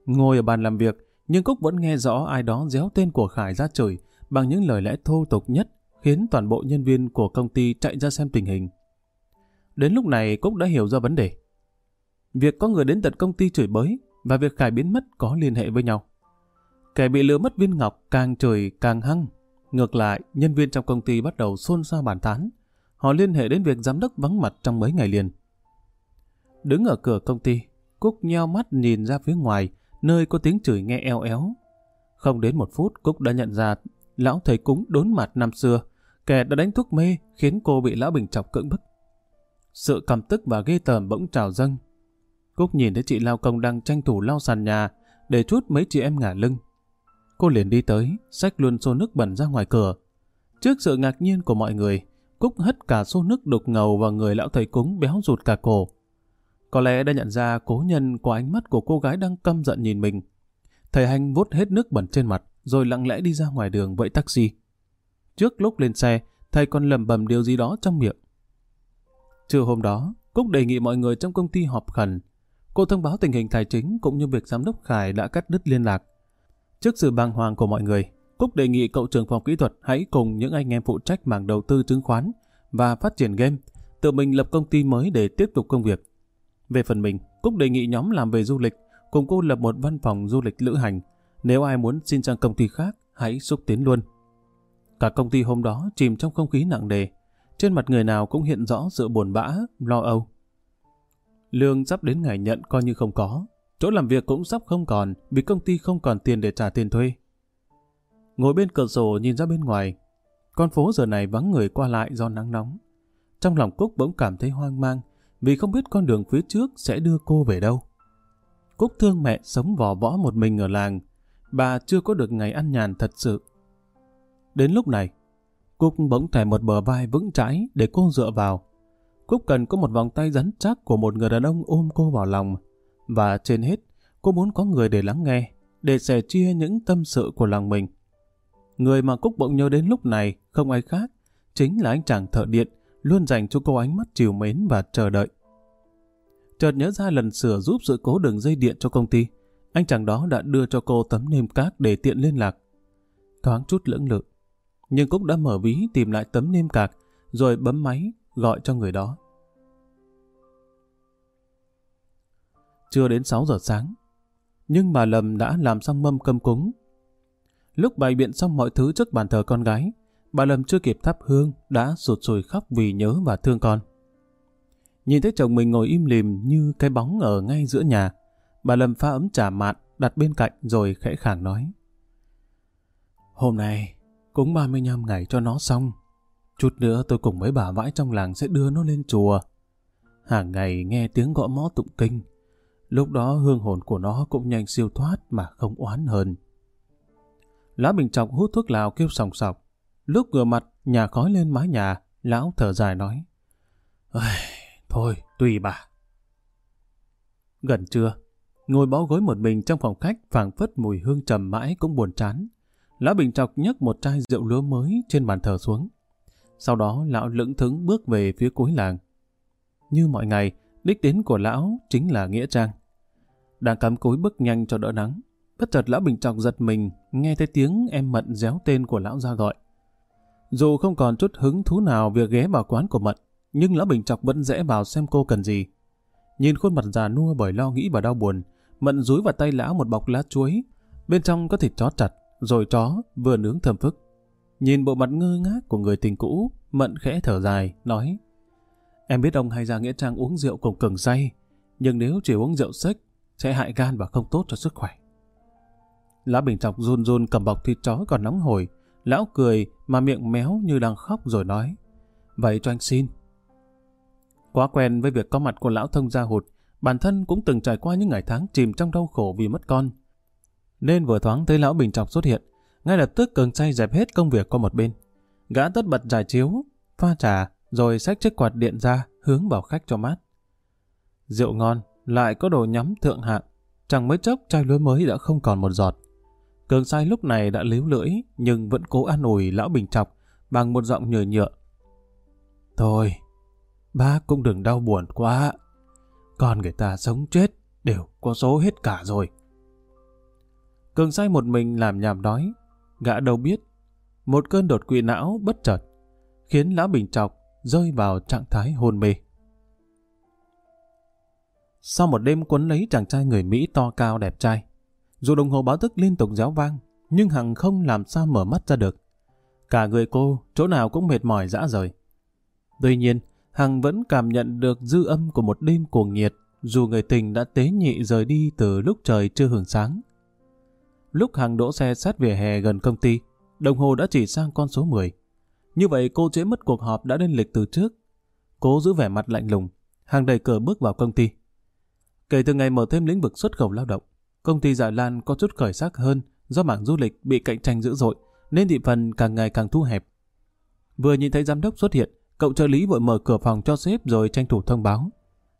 Ngồi ở bàn làm việc, nhưng Cúc vẫn nghe rõ ai đó déo tên của Khải ra chửi bằng những lời lẽ thô tục nhất khiến toàn bộ nhân viên của công ty chạy ra xem tình hình. Đến lúc này Cúc đã hiểu ra vấn đề. Việc có người đến tận công ty chửi bới và việc Khải biến mất có liên hệ với nhau. Kẻ bị lừa mất viên ngọc càng chửi càng hăng. Ngược lại, nhân viên trong công ty bắt đầu xôn xao bàn tán. Họ liên hệ đến việc giám đốc vắng mặt trong mấy ngày liền. Đứng ở cửa công ty, Cúc nheo mắt nhìn ra phía ngoài, nơi có tiếng chửi nghe eo éo. Không đến một phút, Cúc đã nhận ra lão thầy cúng đốn mặt năm xưa, kẻ đã đánh thuốc mê khiến cô bị lão bình chọc cưỡng bức. Sự căm tức và ghê tởm bỗng trào dâng. Cúc nhìn thấy chị lao công đang tranh thủ lau sàn nhà để chút mấy chị em ngả lưng. Cô liền đi tới, xách luôn xô nước bẩn ra ngoài cửa. Trước sự ngạc nhiên của mọi người, Cúc hất cả xô nước đục ngầu vào người lão thầy cúng béo rụt cả cổ. Có lẽ đã nhận ra cố nhân của ánh mắt của cô gái đang căm giận nhìn mình. Thầy Hành vút hết nước bẩn trên mặt, rồi lặng lẽ đi ra ngoài đường vẫy taxi. Trước lúc lên xe, thầy còn lẩm bẩm điều gì đó trong miệng. Trưa hôm đó, Cúc đề nghị mọi người trong công ty họp khẩn. Cô thông báo tình hình tài chính cũng như việc giám đốc Khải đã cắt đứt liên lạc. Trước sự bàng hoàng của mọi người, Cúc đề nghị cậu trưởng phòng kỹ thuật hãy cùng những anh em phụ trách mảng đầu tư chứng khoán và phát triển game, tự mình lập công ty mới để tiếp tục công việc. Về phần mình, Cúc đề nghị nhóm làm về du lịch, cùng cô lập một văn phòng du lịch lữ hành. Nếu ai muốn xin sang công ty khác, hãy xúc tiến luôn. Cả công ty hôm đó chìm trong không khí nặng nề. Trên mặt người nào cũng hiện rõ sự buồn bã, lo âu. Lương sắp đến ngày nhận coi như không có. Chỗ làm việc cũng sắp không còn vì công ty không còn tiền để trả tiền thuê. Ngồi bên cửa sổ nhìn ra bên ngoài, con phố giờ này vắng người qua lại do nắng nóng. Trong lòng Cúc bỗng cảm thấy hoang mang vì không biết con đường phía trước sẽ đưa cô về đâu. Cúc thương mẹ sống vò võ một mình ở làng, bà chưa có được ngày ăn nhàn thật sự. Đến lúc này, Cúc bỗng thèm một bờ vai vững chãi để cô dựa vào. Cúc cần có một vòng tay rắn chắc của một người đàn ông ôm cô vào lòng. Và trên hết, cô muốn có người để lắng nghe, để sẻ chia những tâm sự của lòng mình. Người mà Cúc bỗng nhớ đến lúc này không ai khác, chính là anh chàng thợ điện, luôn dành cho cô ánh mắt chiều mến và chờ đợi. Chợt nhớ ra lần sửa giúp sự cố đường dây điện cho công ty, anh chàng đó đã đưa cho cô tấm nêm cát để tiện liên lạc. Thoáng chút lưỡng lự, nhưng Cúc đã mở ví tìm lại tấm niêm cạc, rồi bấm máy gọi cho người đó. Chưa đến 6 giờ sáng, nhưng bà Lâm đã làm xong mâm cơm cúng. Lúc bày biện xong mọi thứ trước bàn thờ con gái, bà Lâm chưa kịp thắp hương đã sụt sùi khóc vì nhớ và thương con. Nhìn thấy chồng mình ngồi im lìm như cái bóng ở ngay giữa nhà, bà Lâm pha ấm trà mạn đặt bên cạnh rồi khẽ khàng nói. Hôm nay, cúng 35 ngày cho nó xong. Chút nữa tôi cùng với bà vãi trong làng sẽ đưa nó lên chùa. Hàng ngày nghe tiếng gõ mõ tụng kinh. Lúc đó hương hồn của nó cũng nhanh siêu thoát mà không oán hơn. Lão Bình Trọng hút thuốc lào kêu sòng sọc. Lúc ngửa mặt, nhà khói lên mái nhà, lão thở dài nói. Thôi, tùy bà. Gần trưa, ngồi bó gối một mình trong phòng khách phảng phất mùi hương trầm mãi cũng buồn chán. Lão Bình Trọc nhấc một chai rượu lúa mới trên bàn thờ xuống. Sau đó lão lững thững bước về phía cuối làng. Như mọi ngày, đích đến của lão chính là Nghĩa Trang. Đang cắm cối bước nhanh cho đỡ nắng. Bất chợt lão Bình Trọc giật mình, nghe thấy tiếng em Mận réo tên của lão ra gọi. Dù không còn chút hứng thú nào việc ghé vào quán của Mận, nhưng lão Bình Trọc vẫn rẽ vào xem cô cần gì. Nhìn khuôn mặt già nua bởi lo nghĩ và đau buồn, Mận rúi vào tay lão một bọc lá chuối, bên trong có thịt chó chặt, rồi chó vừa nướng thơm phức. Nhìn bộ mặt ngơ ngác của người tình cũ, Mận khẽ thở dài, nói Em biết ông hay ra Nghĩa Trang uống rượu cùng cường say, nhưng nếu chỉ uống rượu sách, sẽ hại gan và không tốt cho sức khỏe. Lá Bình Trọc run run cầm bọc thịt chó còn nóng hổi, lão cười mà miệng méo như đang khóc rồi nói Vậy cho anh xin. Quá quen với việc có mặt của lão thông gia hụt, bản thân cũng từng trải qua những ngày tháng chìm trong đau khổ vì mất con. Nên vừa thoáng thấy lão Bình Trọc xuất hiện, Ngay lập tức cường say dẹp hết công việc qua một bên. Gã tất bật giải chiếu, pha trà, rồi xách chiếc quạt điện ra, hướng vào khách cho mát. Rượu ngon, lại có đồ nhắm thượng hạng. Chẳng mấy chốc chai lúa mới đã không còn một giọt. Cường sai lúc này đã líu lưỡi, nhưng vẫn cố an ủi lão bình trọc bằng một giọng nhờ nhựa. Thôi, bác cũng đừng đau buồn quá. Con người ta sống chết đều có số hết cả rồi. Cường say một mình làm nhảm đói gã đâu biết. Một cơn đột quỵ não bất chợt, khiến lão bình trọc rơi vào trạng thái hôn mê. Sau một đêm quấn lấy chàng trai người Mỹ to cao đẹp trai, dù đồng hồ báo thức liên tục réo vang, nhưng Hằng không làm sao mở mắt ra được. Cả người cô, chỗ nào cũng mệt mỏi dã rời. Tuy nhiên, Hằng vẫn cảm nhận được dư âm của một đêm cuồng nhiệt, dù người tình đã tế nhị rời đi từ lúc trời chưa hưởng sáng. Lúc Hằng đỗ xe sát vỉa hè gần công ty, đồng hồ đã chỉ sang con số 10. Như vậy cô chế mất cuộc họp đã lên lịch từ trước. Cố giữ vẻ mặt lạnh lùng, Hằng đẩy cửa bước vào công ty. Kể từ ngày mở thêm lĩnh vực xuất khẩu lao động, công ty Dạ Lan có chút khởi sắc hơn do mảng du lịch bị cạnh tranh dữ dội, nên thị phần càng ngày càng thu hẹp. Vừa nhìn thấy giám đốc xuất hiện, cậu trợ lý vội mở cửa phòng cho sếp rồi tranh thủ thông báo.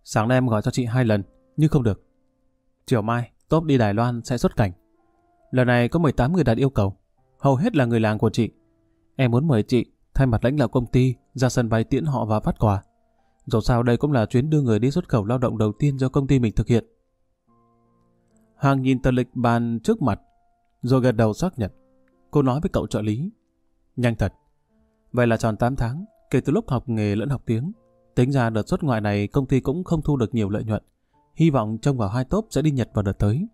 Sáng nay em gọi cho chị hai lần, nhưng không được. Chiều mai, top đi Đài Loan sẽ xuất cảnh. Lần này có 18 người đạt yêu cầu, hầu hết là người làng của chị. Em muốn mời chị, thay mặt lãnh đạo công ty, ra sân bay tiễn họ và phát quà. Dù sao đây cũng là chuyến đưa người đi xuất khẩu lao động đầu tiên do công ty mình thực hiện. Hàng nhìn tờ lịch bàn trước mặt, rồi gật đầu xác nhận. Cô nói với cậu trợ lý. Nhanh thật. Vậy là tròn 8 tháng, kể từ lúc học nghề lẫn học tiếng. Tính ra đợt xuất ngoại này công ty cũng không thu được nhiều lợi nhuận. Hy vọng trông vào hai tốp sẽ đi Nhật vào đợt tới.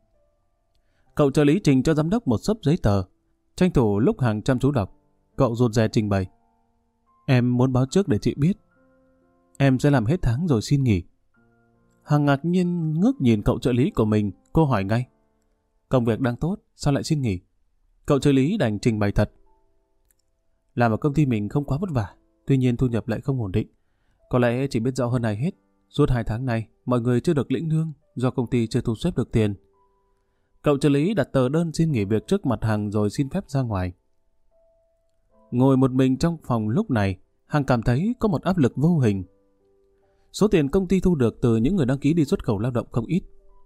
Cậu trợ lý trình cho giám đốc một sấp giấy tờ. Tranh thủ lúc hàng chăm chú đọc, cậu rụt rè trình bày. Em muốn báo trước để chị biết. Em sẽ làm hết tháng rồi xin nghỉ. Hằng ngạc nhiên ngước nhìn cậu trợ lý của mình, cô hỏi ngay. Công việc đang tốt, sao lại xin nghỉ? Cậu trợ lý đành trình bày thật. Làm ở công ty mình không quá vất vả, tuy nhiên thu nhập lại không ổn định. Có lẽ chỉ biết rõ hơn ai hết, suốt hai tháng này, mọi người chưa được lĩnh lương do công ty chưa thu xếp được tiền. Cậu trợ lý đặt tờ đơn xin nghỉ việc trước mặt Hằng rồi xin phép ra ngoài. Ngồi một mình trong phòng lúc này, Hằng cảm thấy có một áp lực vô hình. Số tiền công ty thu được từ những người đăng ký đi xuất khẩu lao động không ít.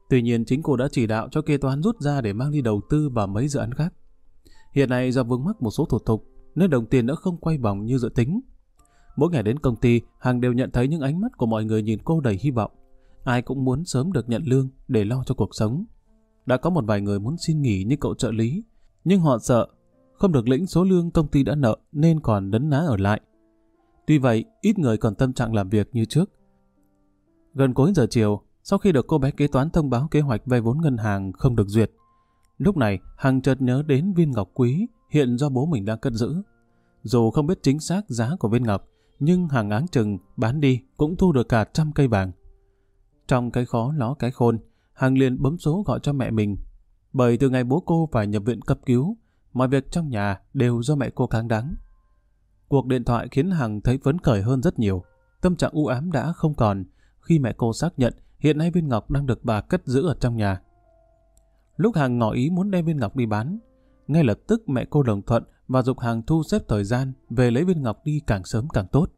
Tuy nhiên chính cô đã chỉ đạo cho kế toán rút ra để mang đi đầu tư vào mấy dự án khác. Hiện nay do vướng mắc một số thủ tục nên đồng tiền đã không quay vòng như dự tính. Mỗi ngày đến công ty, Hằng đều nhận thấy những ánh mắt của mọi người nhìn cô đầy hy vọng. Ai cũng muốn sớm được nhận lương để lo cho cuộc sống. Đã có một vài người muốn xin nghỉ như cậu trợ lý, nhưng họ sợ không được lĩnh số lương công ty đã nợ nên còn đấn ná ở lại. Tuy vậy, ít người còn tâm trạng làm việc như trước. Gần cuối giờ chiều, sau khi được cô bé kế toán thông báo kế hoạch vay vốn ngân hàng không được duyệt, lúc này Hằng chợt nhớ đến viên ngọc quý hiện do bố mình đang cất giữ. Dù không biết chính xác giá của viên ngọc, nhưng hàng áng chừng bán đi cũng thu được cả trăm cây vàng. Trong cái khó ló cái khôn, Hằng liền bấm số gọi cho mẹ mình. Bởi từ ngày bố cô phải nhập viện cấp cứu, mọi việc trong nhà đều do mẹ cô cáng đáng. Cuộc điện thoại khiến Hằng thấy phấn khởi hơn rất nhiều. Tâm trạng u ám đã không còn khi mẹ cô xác nhận hiện nay viên ngọc đang được bà cất giữ ở trong nhà. Lúc Hằng ngỏ ý muốn đem viên ngọc đi bán, ngay lập tức mẹ cô đồng thuận và dục Hằng thu xếp thời gian về lấy viên ngọc đi càng sớm càng tốt.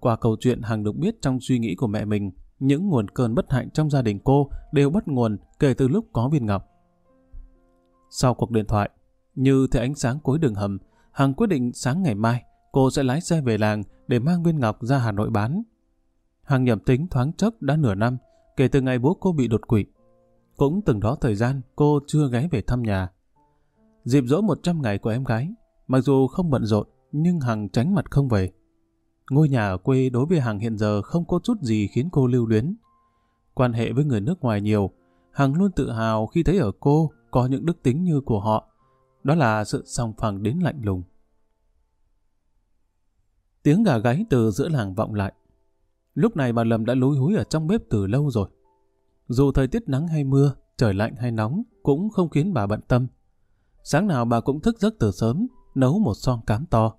Qua câu chuyện Hằng được biết trong suy nghĩ của mẹ mình, những nguồn cơn bất hạnh trong gia đình cô đều bắt nguồn kể từ lúc có viên ngọc. Sau cuộc điện thoại, như thấy ánh sáng cuối đường hầm, Hằng quyết định sáng ngày mai cô sẽ lái xe về làng để mang viên ngọc ra Hà Nội bán. Hằng nhầm tính thoáng chốc đã nửa năm kể từ ngày bố cô bị đột quỵ. Cũng từng đó thời gian cô chưa ghé về thăm nhà. Dịp dỗ 100 ngày của em gái, mặc dù không bận rộn nhưng Hằng tránh mặt không về. Ngôi nhà ở quê đối với Hằng hiện giờ không có chút gì khiến cô lưu luyến. Quan hệ với người nước ngoài nhiều, Hằng luôn tự hào khi thấy ở cô có những đức tính như của họ. Đó là sự song phẳng đến lạnh lùng. Tiếng gà gáy từ giữa làng vọng lại. Lúc này bà Lâm đã lúi húi ở trong bếp từ lâu rồi. Dù thời tiết nắng hay mưa, trời lạnh hay nóng cũng không khiến bà bận tâm. Sáng nào bà cũng thức giấc từ sớm, nấu một son cám to.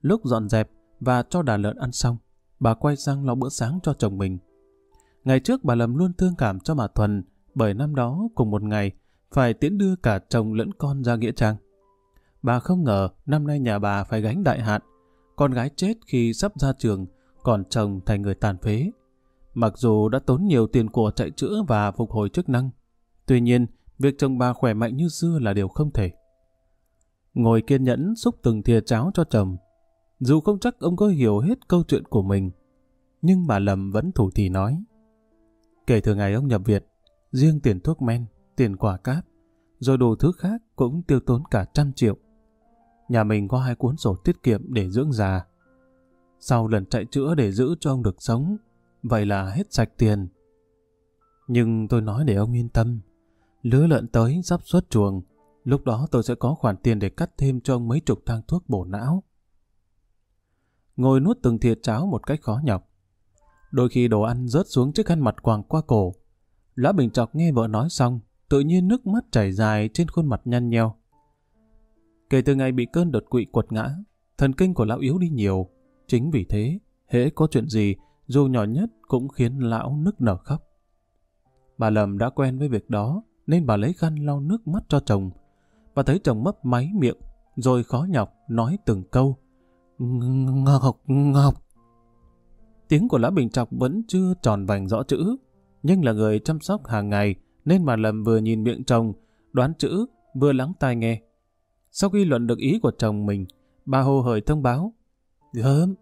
Lúc dọn dẹp và cho đàn lợn ăn xong, bà quay sang lo bữa sáng cho chồng mình. Ngày trước bà Lâm luôn thương cảm cho bà Thuần bởi năm đó cùng một ngày phải tiễn đưa cả chồng lẫn con ra Nghĩa Trang. Bà không ngờ năm nay nhà bà phải gánh đại hạn. Con gái chết khi sắp ra trường, còn chồng thành người tàn phế. Mặc dù đã tốn nhiều tiền của chạy chữa và phục hồi chức năng, tuy nhiên việc chồng bà khỏe mạnh như xưa là điều không thể. Ngồi kiên nhẫn xúc từng thìa cháo cho chồng. Dù không chắc ông có hiểu hết câu chuyện của mình, nhưng bà Lâm vẫn thủ thì nói. Kể từ ngày ông nhập viện, riêng tiền thuốc men, tiền quả cáp, rồi đồ thứ khác cũng tiêu tốn cả trăm triệu. Nhà mình có hai cuốn sổ tiết kiệm để dưỡng già. Sau lần chạy chữa để giữ cho ông được sống, vậy là hết sạch tiền. Nhưng tôi nói để ông yên tâm, lứa lợn tới sắp xuất chuồng, lúc đó tôi sẽ có khoản tiền để cắt thêm cho ông mấy chục thang thuốc bổ não. Ngồi nuốt từng thìa cháo một cách khó nhọc. Đôi khi đồ ăn rớt xuống chiếc khăn mặt quàng qua cổ. Lã Bình Chọc nghe vợ nói xong, tự nhiên nước mắt chảy dài trên khuôn mặt nhăn nheo. Kể từ ngày bị cơn đột quỵ quật ngã, thần kinh của lão yếu đi nhiều. Chính vì thế, hễ có chuyện gì, dù nhỏ nhất cũng khiến lão nức nở khóc. Bà Lâm đã quen với việc đó, nên bà lấy khăn lau nước mắt cho chồng. Bà thấy chồng mấp máy miệng, rồi khó nhọc nói từng câu. Ngọc, Ngọc. Tiếng của Lã Bình Trọc vẫn chưa tròn vành rõ chữ, nhưng là người chăm sóc hàng ngày, nên bà lầm vừa nhìn miệng chồng, đoán chữ, vừa lắng tai nghe. Sau khi luận được ý của chồng mình, bà hồ hởi thông báo. Gớm,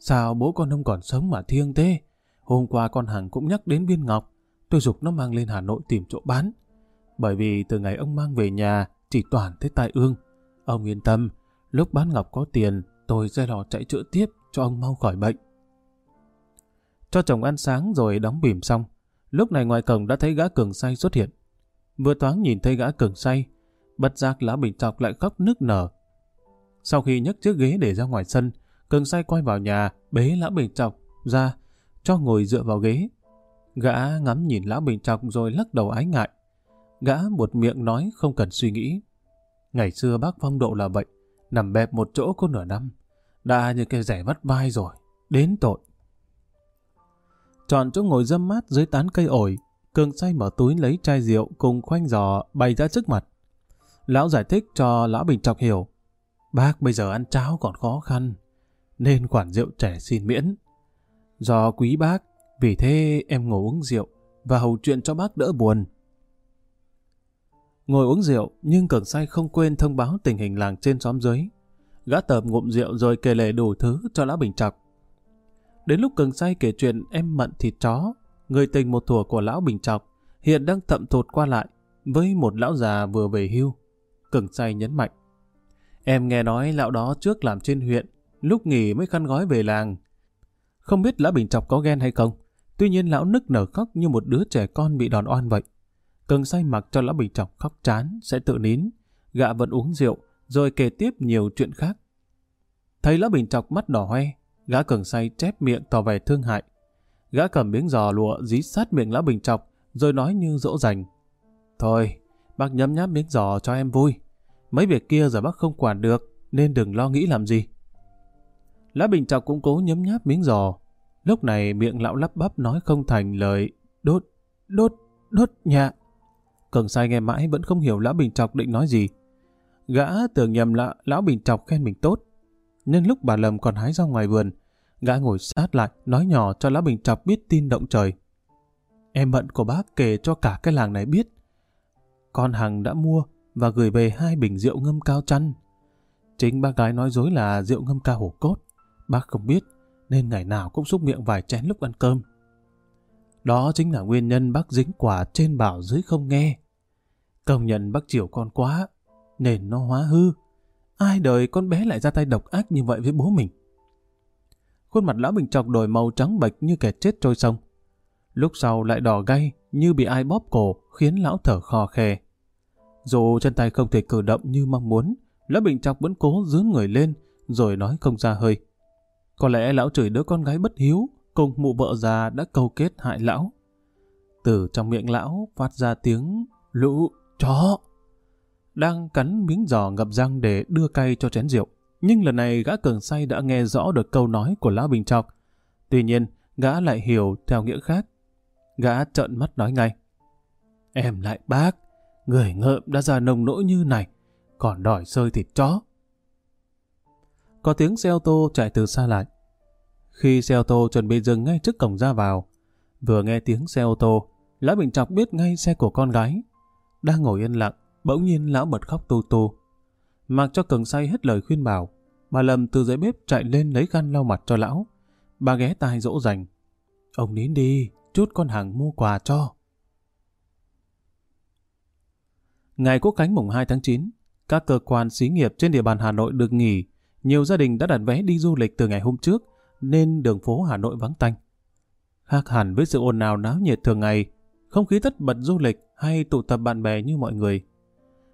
sao bố con không còn sống mà thiêng thế? Hôm qua con Hằng cũng nhắc đến viên ngọc, tôi dục nó mang lên Hà Nội tìm chỗ bán. Bởi vì từ ngày ông mang về nhà, chỉ toàn thấy tai ương. Ông yên tâm, lúc bán ngọc có tiền, tôi sẽ lò chạy chữa tiếp cho ông mau khỏi bệnh. Cho chồng ăn sáng rồi đóng bìm xong. Lúc này ngoài cổng đã thấy gã cường say xuất hiện. Vừa thoáng nhìn thấy gã cường say, bật giác lá bình chọc lại khóc nức nở. Sau khi nhấc chiếc ghế để ra ngoài sân, cường say quay vào nhà, bế lá bình chọc ra, cho ngồi dựa vào ghế. Gã ngắm nhìn lão bình chọc rồi lắc đầu ái ngại. Gã một miệng nói không cần suy nghĩ. Ngày xưa bác phong độ là vậy, nằm bẹp một chỗ có nửa năm. Đã như cái rẻ vắt vai rồi, đến tội. Chọn chỗ ngồi dâm mát dưới tán cây ổi, cường say mở túi lấy chai rượu cùng khoanh giò bày ra trước mặt. Lão giải thích cho lão Bình Trọc hiểu. Bác bây giờ ăn cháo còn khó khăn, nên quản rượu trẻ xin miễn. Do quý bác, vì thế em ngồi uống rượu và hầu chuyện cho bác đỡ buồn. Ngồi uống rượu, nhưng cường say không quên thông báo tình hình làng trên xóm dưới. Gã tợp ngụm rượu rồi kể lể đủ thứ cho lão Bình Chọc. Đến lúc cường say kể chuyện em mận thịt chó, người tình một thủa của lão Bình Chọc hiện đang thậm thụt qua lại với một lão già vừa về hưu. Cường say nhấn mạnh. Em nghe nói lão đó trước làm trên huyện, lúc nghỉ mới khăn gói về làng. Không biết lão Bình Chọc có ghen hay không, tuy nhiên lão nức nở khóc như một đứa trẻ con bị đòn oan vậy. Cường say mặc cho lão Bình Chọc khóc chán, sẽ tự nín. Gạ vẫn uống rượu, rồi kể tiếp nhiều chuyện khác. Thấy lão Bình chọc mắt đỏ hoe, Gã cường say chép miệng tỏ vẻ thương hại. Gã cầm miếng giò lụa dí sát miệng lão bình chọc, rồi nói như dỗ dành. Thôi, bác nhấm nháp miếng giò cho em vui. Mấy việc kia giờ bác không quản được, nên đừng lo nghĩ làm gì. lão Bình chọc cũng cố nhấm nháp miếng giò. Lúc này miệng lão lắp bắp nói không thành lời đốt, đốt, đốt nhà. Cường sai nghe mãi vẫn không hiểu lão Bình Trọc định nói gì. Gã tưởng nhầm là Lão Bình chọc khen mình tốt, nên lúc bà lầm còn hái ra ngoài vườn, gã ngồi sát lại, nói nhỏ cho Lão Bình chọc biết tin động trời. Em bận của bác kể cho cả cái làng này biết. Con Hằng đã mua và gửi về hai bình rượu ngâm cao chăn. Chính bác gái nói dối là rượu ngâm cao hổ cốt. Bác không biết, nên ngày nào cũng xúc miệng vài chén lúc ăn cơm. Đó chính là nguyên nhân bác dính quả trên bảo dưới không nghe. Công nhận bác chiều con quá, nên nó hóa hư. Ai đời con bé lại ra tay độc ác như vậy với bố mình? Khuôn mặt lão Bình Trọc đổi màu trắng bệch như kẻ chết trôi sông. Lúc sau lại đỏ gay như bị ai bóp cổ khiến lão thở khò khè. Dù chân tay không thể cử động như mong muốn, lão Bình Trọc vẫn cố dướn người lên rồi nói không ra hơi. Có lẽ lão chửi đứa con gái bất hiếu cùng mụ vợ già đã câu kết hại lão. Từ trong miệng lão phát ra tiếng lũ chó đang cắn miếng giò ngập răng để đưa cay cho chén rượu. Nhưng lần này gã cường say đã nghe rõ được câu nói của Lão Bình Trọc. Tuy nhiên, gã lại hiểu theo nghĩa khác. Gã trợn mắt nói ngay. Em lại bác, người ngợm đã ra nông nỗi như này, còn đòi sơi thịt chó, có tiếng xe ô tô chạy từ xa lại. Khi xe ô tô chuẩn bị dừng ngay trước cổng ra vào, vừa nghe tiếng xe ô tô, Lão Bình Trọc biết ngay xe của con gái. Đang ngồi yên lặng, bỗng nhiên lão bật khóc tu tu. Mặc cho cường say hết lời khuyên bảo, bà Lâm từ dưới bếp chạy lên lấy khăn lau mặt cho lão. Bà ghé tai dỗ dành. Ông nín đi, chút con hàng mua quà cho. Ngày quốc khánh mùng 2 tháng 9, các cơ quan xí nghiệp trên địa bàn Hà Nội được nghỉ. Nhiều gia đình đã đặt vé đi du lịch từ ngày hôm trước, nên đường phố Hà Nội vắng tanh. Khác hẳn với sự ồn ào náo nhiệt thường ngày, không khí tất bật du lịch hay tụ tập bạn bè như mọi người.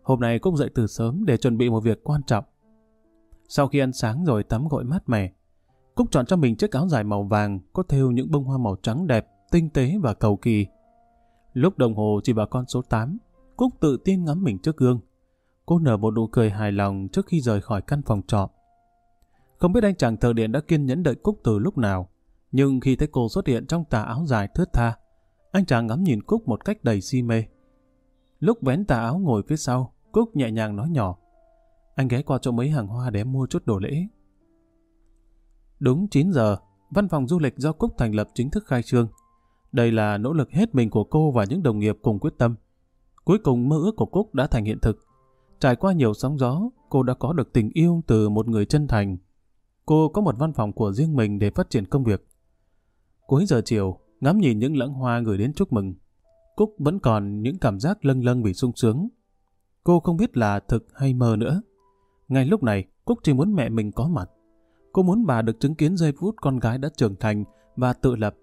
Hôm nay Cúc dậy từ sớm để chuẩn bị một việc quan trọng. Sau khi ăn sáng rồi tắm gội mát mẻ, Cúc chọn cho mình chiếc áo dài màu vàng có thêu những bông hoa màu trắng đẹp, tinh tế và cầu kỳ. Lúc đồng hồ chỉ vào con số 8, Cúc tự tin ngắm mình trước gương. Cô nở một nụ cười hài lòng trước khi rời khỏi căn phòng trọ. Không biết anh chàng thợ điện đã kiên nhẫn đợi Cúc từ lúc nào, nhưng khi thấy cô xuất hiện trong tà áo dài thướt tha, anh chàng ngắm nhìn Cúc một cách đầy si mê. Lúc vén tà áo ngồi phía sau, Cúc nhẹ nhàng nói nhỏ. Anh ghé qua chỗ mấy hàng hoa để mua chút đồ lễ. Đúng 9 giờ, văn phòng du lịch do Cúc thành lập chính thức khai trương. Đây là nỗ lực hết mình của cô và những đồng nghiệp cùng quyết tâm. Cuối cùng mơ ước của Cúc đã thành hiện thực. Trải qua nhiều sóng gió, cô đã có được tình yêu từ một người chân thành. Cô có một văn phòng của riêng mình để phát triển công việc. Cuối giờ chiều, ngắm nhìn những lãng hoa gửi đến chúc mừng. Cúc vẫn còn những cảm giác lâng lâng vì sung sướng. Cô không biết là thực hay mơ nữa. Ngay lúc này, Cúc chỉ muốn mẹ mình có mặt. Cô muốn bà được chứng kiến giây phút con gái đã trưởng thành và tự lập.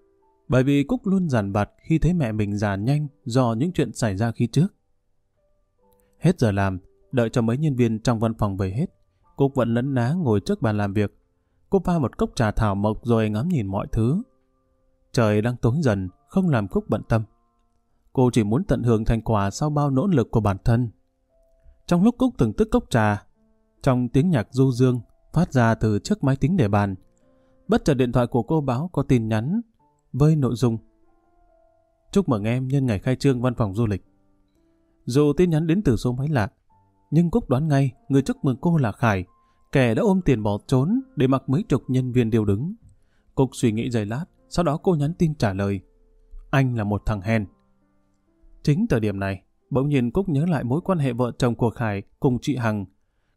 Bởi vì Cúc luôn giàn vặt khi thấy mẹ mình già nhanh do những chuyện xảy ra khi trước. Hết giờ làm, đợi cho mấy nhân viên trong văn phòng về hết. Cúc vẫn lấn ná ngồi trước bàn làm việc. Cô pha một cốc trà thảo mộc rồi ngắm nhìn mọi thứ. Trời đang tối dần, không làm Cúc bận tâm. Cô chỉ muốn tận hưởng thành quả sau bao nỗ lực của bản thân. Trong lúc Cúc từng tức cốc trà, trong tiếng nhạc du dương phát ra từ chiếc máy tính để bàn, bất chợt điện thoại của cô báo có tin nhắn với nội dung Chúc mừng em nhân ngày khai trương văn phòng du lịch. Dù tin nhắn đến từ số máy lạ, nhưng Cúc đoán ngay người chúc mừng cô là Khải, kẻ đã ôm tiền bỏ trốn để mặc mấy chục nhân viên điều đứng. Cúc suy nghĩ giây lát, sau đó cô nhắn tin trả lời. Anh là một thằng hèn. Chính thời điểm này, bỗng nhiên Cúc nhớ lại mối quan hệ vợ chồng của Khải cùng chị Hằng.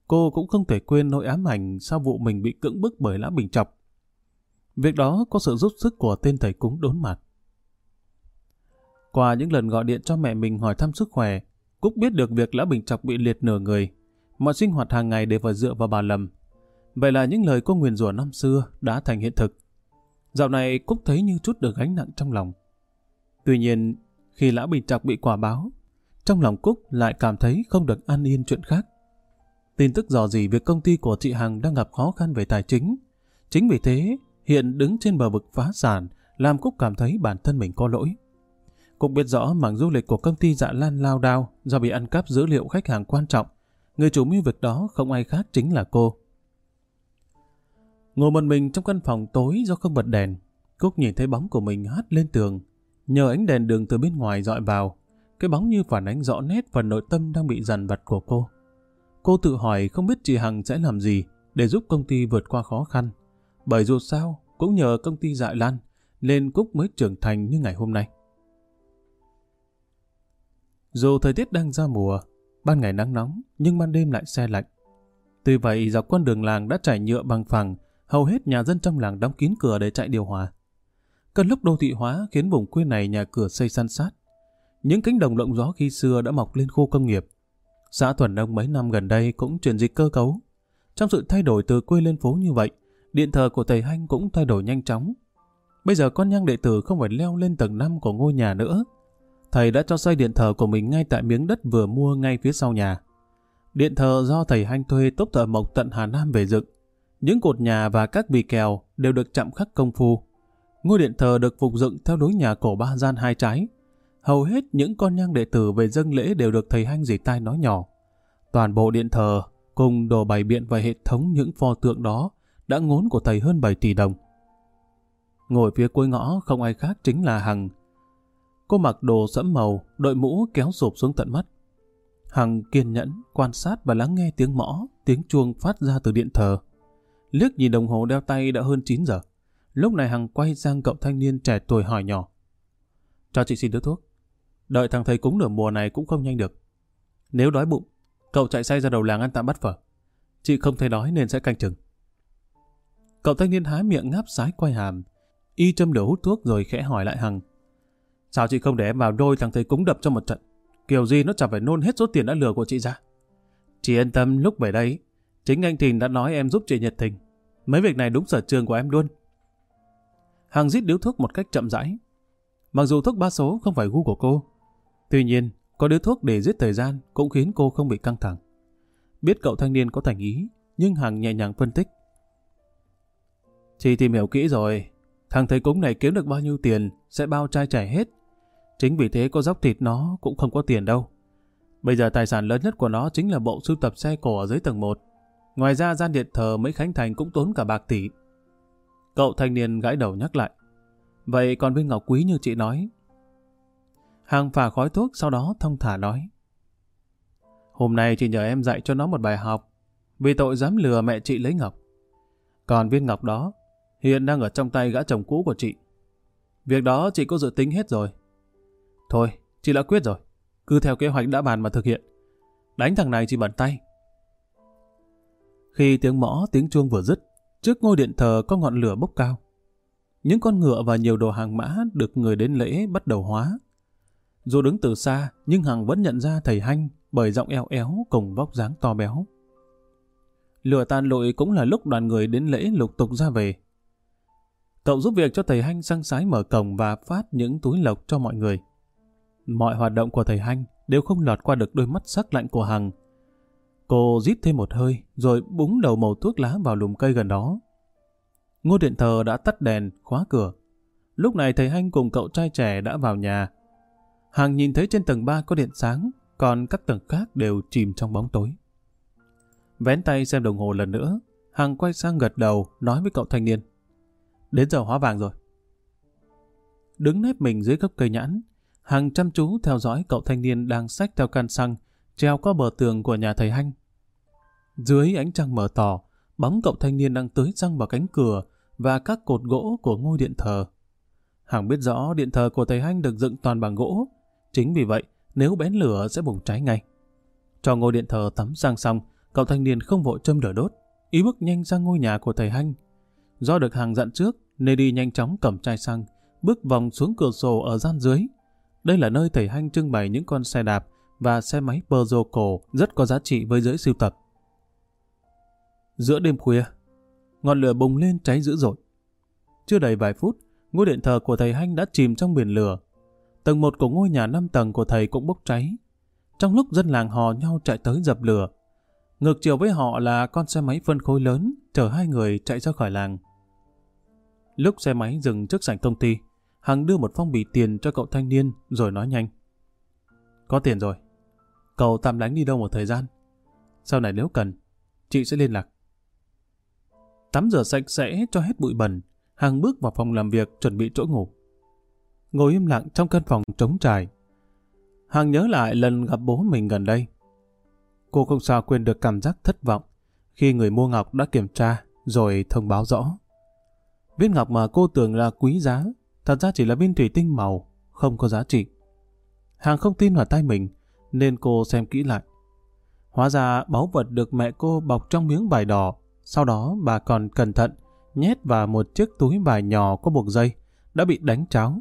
Cô cũng không thể quên nỗi ám ảnh sau vụ mình bị cưỡng bức bởi Lã Bình Chọc. Việc đó có sự giúp sức của tên thầy cúng đốn mặt. Qua những lần gọi điện cho mẹ mình hỏi thăm sức khỏe, Cúc biết được việc Lã Bình Chọc bị liệt nửa người. Mọi sinh hoạt hàng ngày đều phải dựa vào bà Lâm. Vậy là những lời cô nguyền rủa năm xưa đã thành hiện thực. Dạo này Cúc thấy như chút được gánh nặng trong lòng. Tuy nhiên, khi Lã Bình Chọc bị quả báo, trong lòng Cúc lại cảm thấy không được an yên chuyện khác. Tin tức dò dỉ việc công ty của chị Hằng đang gặp khó khăn về tài chính. Chính vì thế, hiện đứng trên bờ vực phá sản, làm Cúc cảm thấy bản thân mình có lỗi. Cúc biết rõ mảng du lịch của công ty dạ lan lao đao do bị ăn cắp dữ liệu khách hàng quan trọng. Người chủ mưu việc đó không ai khác chính là cô. Ngồi một mình trong căn phòng tối do không bật đèn, Cúc nhìn thấy bóng của mình hắt lên tường. Nhờ ánh đèn đường từ bên ngoài dọi vào, cái bóng như phản ánh rõ nét phần nội tâm đang bị dằn vặt của cô. Cô tự hỏi không biết chị Hằng sẽ làm gì để giúp công ty vượt qua khó khăn. Bởi dù sao, cũng nhờ công ty dại lan, nên Cúc mới trưởng thành như ngày hôm nay. Dù thời tiết đang ra mùa, ban ngày nắng nóng, nhưng ban đêm lại xe lạnh. Tuy vậy, dọc con đường làng đã trải nhựa bằng phẳng, hầu hết nhà dân trong làng đóng kín cửa để chạy điều hòa. Cơn lúc đô thị hóa khiến vùng quê này nhà cửa xây san sát. Những cánh đồng lộng gió khi xưa đã mọc lên khu công nghiệp. Xã Thuần Đông mấy năm gần đây cũng chuyển dịch cơ cấu. Trong sự thay đổi từ quê lên phố như vậy, điện thờ của thầy Hanh cũng thay đổi nhanh chóng. Bây giờ con nhang đệ tử không phải leo lên tầng 5 của ngôi nhà nữa. Thầy đã cho xây điện thờ của mình ngay tại miếng đất vừa mua ngay phía sau nhà. Điện thờ do thầy Hanh thuê tốc thợ mộc tận Hà Nam về dựng. Những cột nhà và các bì kèo đều được chạm khắc công phu. Ngôi điện thờ được phục dựng theo lối nhà cổ ba gian hai trái. Hầu hết những con nhang đệ tử về dâng lễ đều được thầy Hanh dì tai nói nhỏ. Toàn bộ điện thờ cùng đồ bày biện và hệ thống những pho tượng đó đã ngốn của thầy hơn 7 tỷ đồng. Ngồi phía cuối ngõ không ai khác chính là Hằng. Cô mặc đồ sẫm màu, đội mũ kéo sụp xuống tận mắt. Hằng kiên nhẫn, quan sát và lắng nghe tiếng mõ, tiếng chuông phát ra từ điện thờ. Liếc nhìn đồng hồ đeo tay đã hơn 9 giờ. Lúc này Hằng quay sang cậu thanh niên trẻ tuổi hỏi nhỏ. Cho chị xin đứa thuốc. Đợi thằng thầy cúng nửa mùa này cũng không nhanh được. Nếu đói bụng, cậu chạy xe ra đầu làng ăn tạm bắt phở. Chị không thấy đói nên sẽ canh chừng. Cậu thanh niên há miệng ngáp sái quay hàm. Y châm lửa hút thuốc rồi khẽ hỏi lại Hằng. Sao chị không để em vào đôi thằng thầy cúng đập cho một trận? Kiểu gì nó chẳng phải nôn hết số tiền đã lừa của chị ra. Chị yên tâm lúc về đây, chính anh Thìn đã nói em giúp chị nhiệt tình. Mấy việc này đúng sở trường của em luôn. Hằng rít điếu thuốc một cách chậm rãi. Mặc dù thuốc ba số không phải gu của cô, tuy nhiên có đứa thuốc để giết thời gian cũng khiến cô không bị căng thẳng. Biết cậu thanh niên có thành ý, nhưng Hằng nhẹ nhàng phân tích. Chị tìm hiểu kỹ rồi, thằng thầy cúng này kiếm được bao nhiêu tiền sẽ bao trai chảy hết. Chính vì thế có dốc thịt nó cũng không có tiền đâu. Bây giờ tài sản lớn nhất của nó chính là bộ sưu tập xe cổ ở dưới tầng 1. Ngoài ra gian điện thờ mấy Khánh Thành cũng tốn cả bạc tỷ. Cậu thanh niên gãi đầu nhắc lại. Vậy còn viên ngọc quý như chị nói. Hàng phà khói thuốc sau đó thông thả nói. Hôm nay chị nhờ em dạy cho nó một bài học vì tội dám lừa mẹ chị lấy ngọc. Còn viên ngọc đó hiện đang ở trong tay gã chồng cũ của chị. Việc đó chị có dự tính hết rồi. Thôi, chị đã quyết rồi. Cứ theo kế hoạch đã bàn mà thực hiện. Đánh thằng này chị bẩn tay. Khi tiếng mõ, tiếng chuông vừa dứt, trước ngôi điện thờ có ngọn lửa bốc cao. Những con ngựa và nhiều đồ hàng mã được người đến lễ bắt đầu hóa. Dù đứng từ xa, nhưng Hằng vẫn nhận ra thầy Hanh bởi giọng eo éo cùng vóc dáng to béo. Lửa tàn lụi cũng là lúc đoàn người đến lễ lục tục ra về. Cậu giúp việc cho thầy Hanh sang sái mở cổng và phát những túi lộc cho mọi người. Mọi hoạt động của thầy Hanh đều không lọt qua được đôi mắt sắc lạnh của Hằng. Cô rít thêm một hơi, rồi búng đầu màu thuốc lá vào lùm cây gần đó. Ngôi điện thờ đã tắt đèn, khóa cửa. Lúc này thầy Hanh cùng cậu trai trẻ đã vào nhà. Hằng nhìn thấy trên tầng 3 có điện sáng, còn các tầng khác đều chìm trong bóng tối. Vén tay xem đồng hồ lần nữa, Hằng quay sang gật đầu, nói với cậu thanh niên. Đến giờ hóa vàng rồi. Đứng nép mình dưới gốc cây nhãn, Hằng chăm chú theo dõi cậu thanh niên đang xách theo can xăng, treo qua bờ tường của nhà thầy Hanh. Dưới ánh trăng mờ tỏ, bóng cậu thanh niên đang tưới xăng vào cánh cửa và các cột gỗ của ngôi điện thờ. Hằng biết rõ điện thờ của thầy Hanh được dựng toàn bằng gỗ, chính vì vậy nếu bén lửa sẽ bùng cháy ngay. Cho ngôi điện thờ tắm sang xong, cậu thanh niên không vội châm lửa đốt, ý bước nhanh ra ngôi nhà của thầy Hanh. Do được hàng dặn trước, nên đi nhanh chóng cầm chai xăng, bước vòng xuống cửa sổ ở gian dưới, đây là nơi thầy Hanh trưng bày những con xe đạp và xe máy Peugeot cổ rất có giá trị với giới sưu tập. Giữa đêm khuya, ngọn lửa bùng lên cháy dữ dội. Chưa đầy vài phút, ngôi điện thờ của thầy Hanh đã chìm trong biển lửa. Tầng một của ngôi nhà 5 tầng của thầy cũng bốc cháy. Trong lúc dân làng hò nhau chạy tới dập lửa, ngược chiều với họ là con xe máy phân khối lớn chở hai người chạy ra khỏi làng. Lúc xe máy dừng trước sảnh công ty, Hằng đưa một phong bì tiền cho cậu thanh niên rồi nói nhanh. Có tiền rồi. Cậu tạm lánh đi đâu một thời gian. Sau này nếu cần, chị sẽ liên lạc. Tắm rửa sạch sẽ cho hết bụi bẩn, Hằng bước vào phòng làm việc chuẩn bị chỗ ngủ. Ngồi im lặng trong căn phòng trống trải. Hằng nhớ lại lần gặp bố mình gần đây. Cô không sao quên được cảm giác thất vọng khi người mua ngọc đã kiểm tra rồi thông báo rõ. Viên ngọc mà cô tưởng là quý giá thật ra chỉ là viên thủy tinh màu, không có giá trị. Hàng không tin vào tay mình, nên cô xem kỹ lại. Hóa ra báu vật được mẹ cô bọc trong miếng vải đỏ, sau đó bà còn cẩn thận nhét vào một chiếc túi vải nhỏ có buộc dây, đã bị đánh cháo.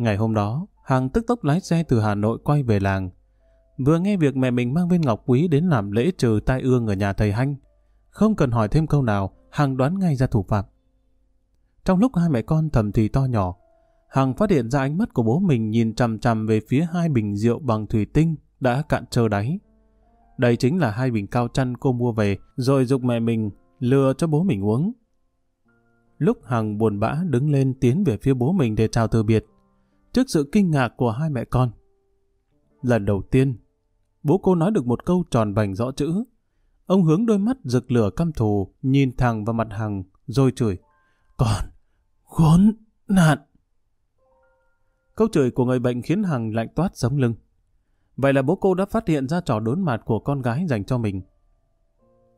Ngày hôm đó, hằng tức tốc lái xe từ Hà Nội quay về làng. Vừa nghe việc mẹ mình mang viên ngọc quý đến làm lễ trừ tai ương ở nhà thầy Hanh. Không cần hỏi thêm câu nào, hằng đoán ngay ra thủ phạm. Trong lúc hai mẹ con thầm thì to nhỏ, Hằng phát hiện ra ánh mắt của bố mình nhìn chằm chằm về phía hai bình rượu bằng thủy tinh đã cạn trơ đáy. Đây chính là hai bình cao chăn cô mua về rồi dục mẹ mình lừa cho bố mình uống. Lúc Hằng buồn bã đứng lên tiến về phía bố mình để chào từ biệt, trước sự kinh ngạc của hai mẹ con. Lần đầu tiên, bố cô nói được một câu tròn vành rõ chữ. Ông hướng đôi mắt rực lửa căm thù, nhìn thẳng vào mặt Hằng, rồi chửi. Con, khốn nạn. Câu chửi của người bệnh khiến Hằng lạnh toát sống lưng. Vậy là bố cô đã phát hiện ra trò đốn mặt của con gái dành cho mình.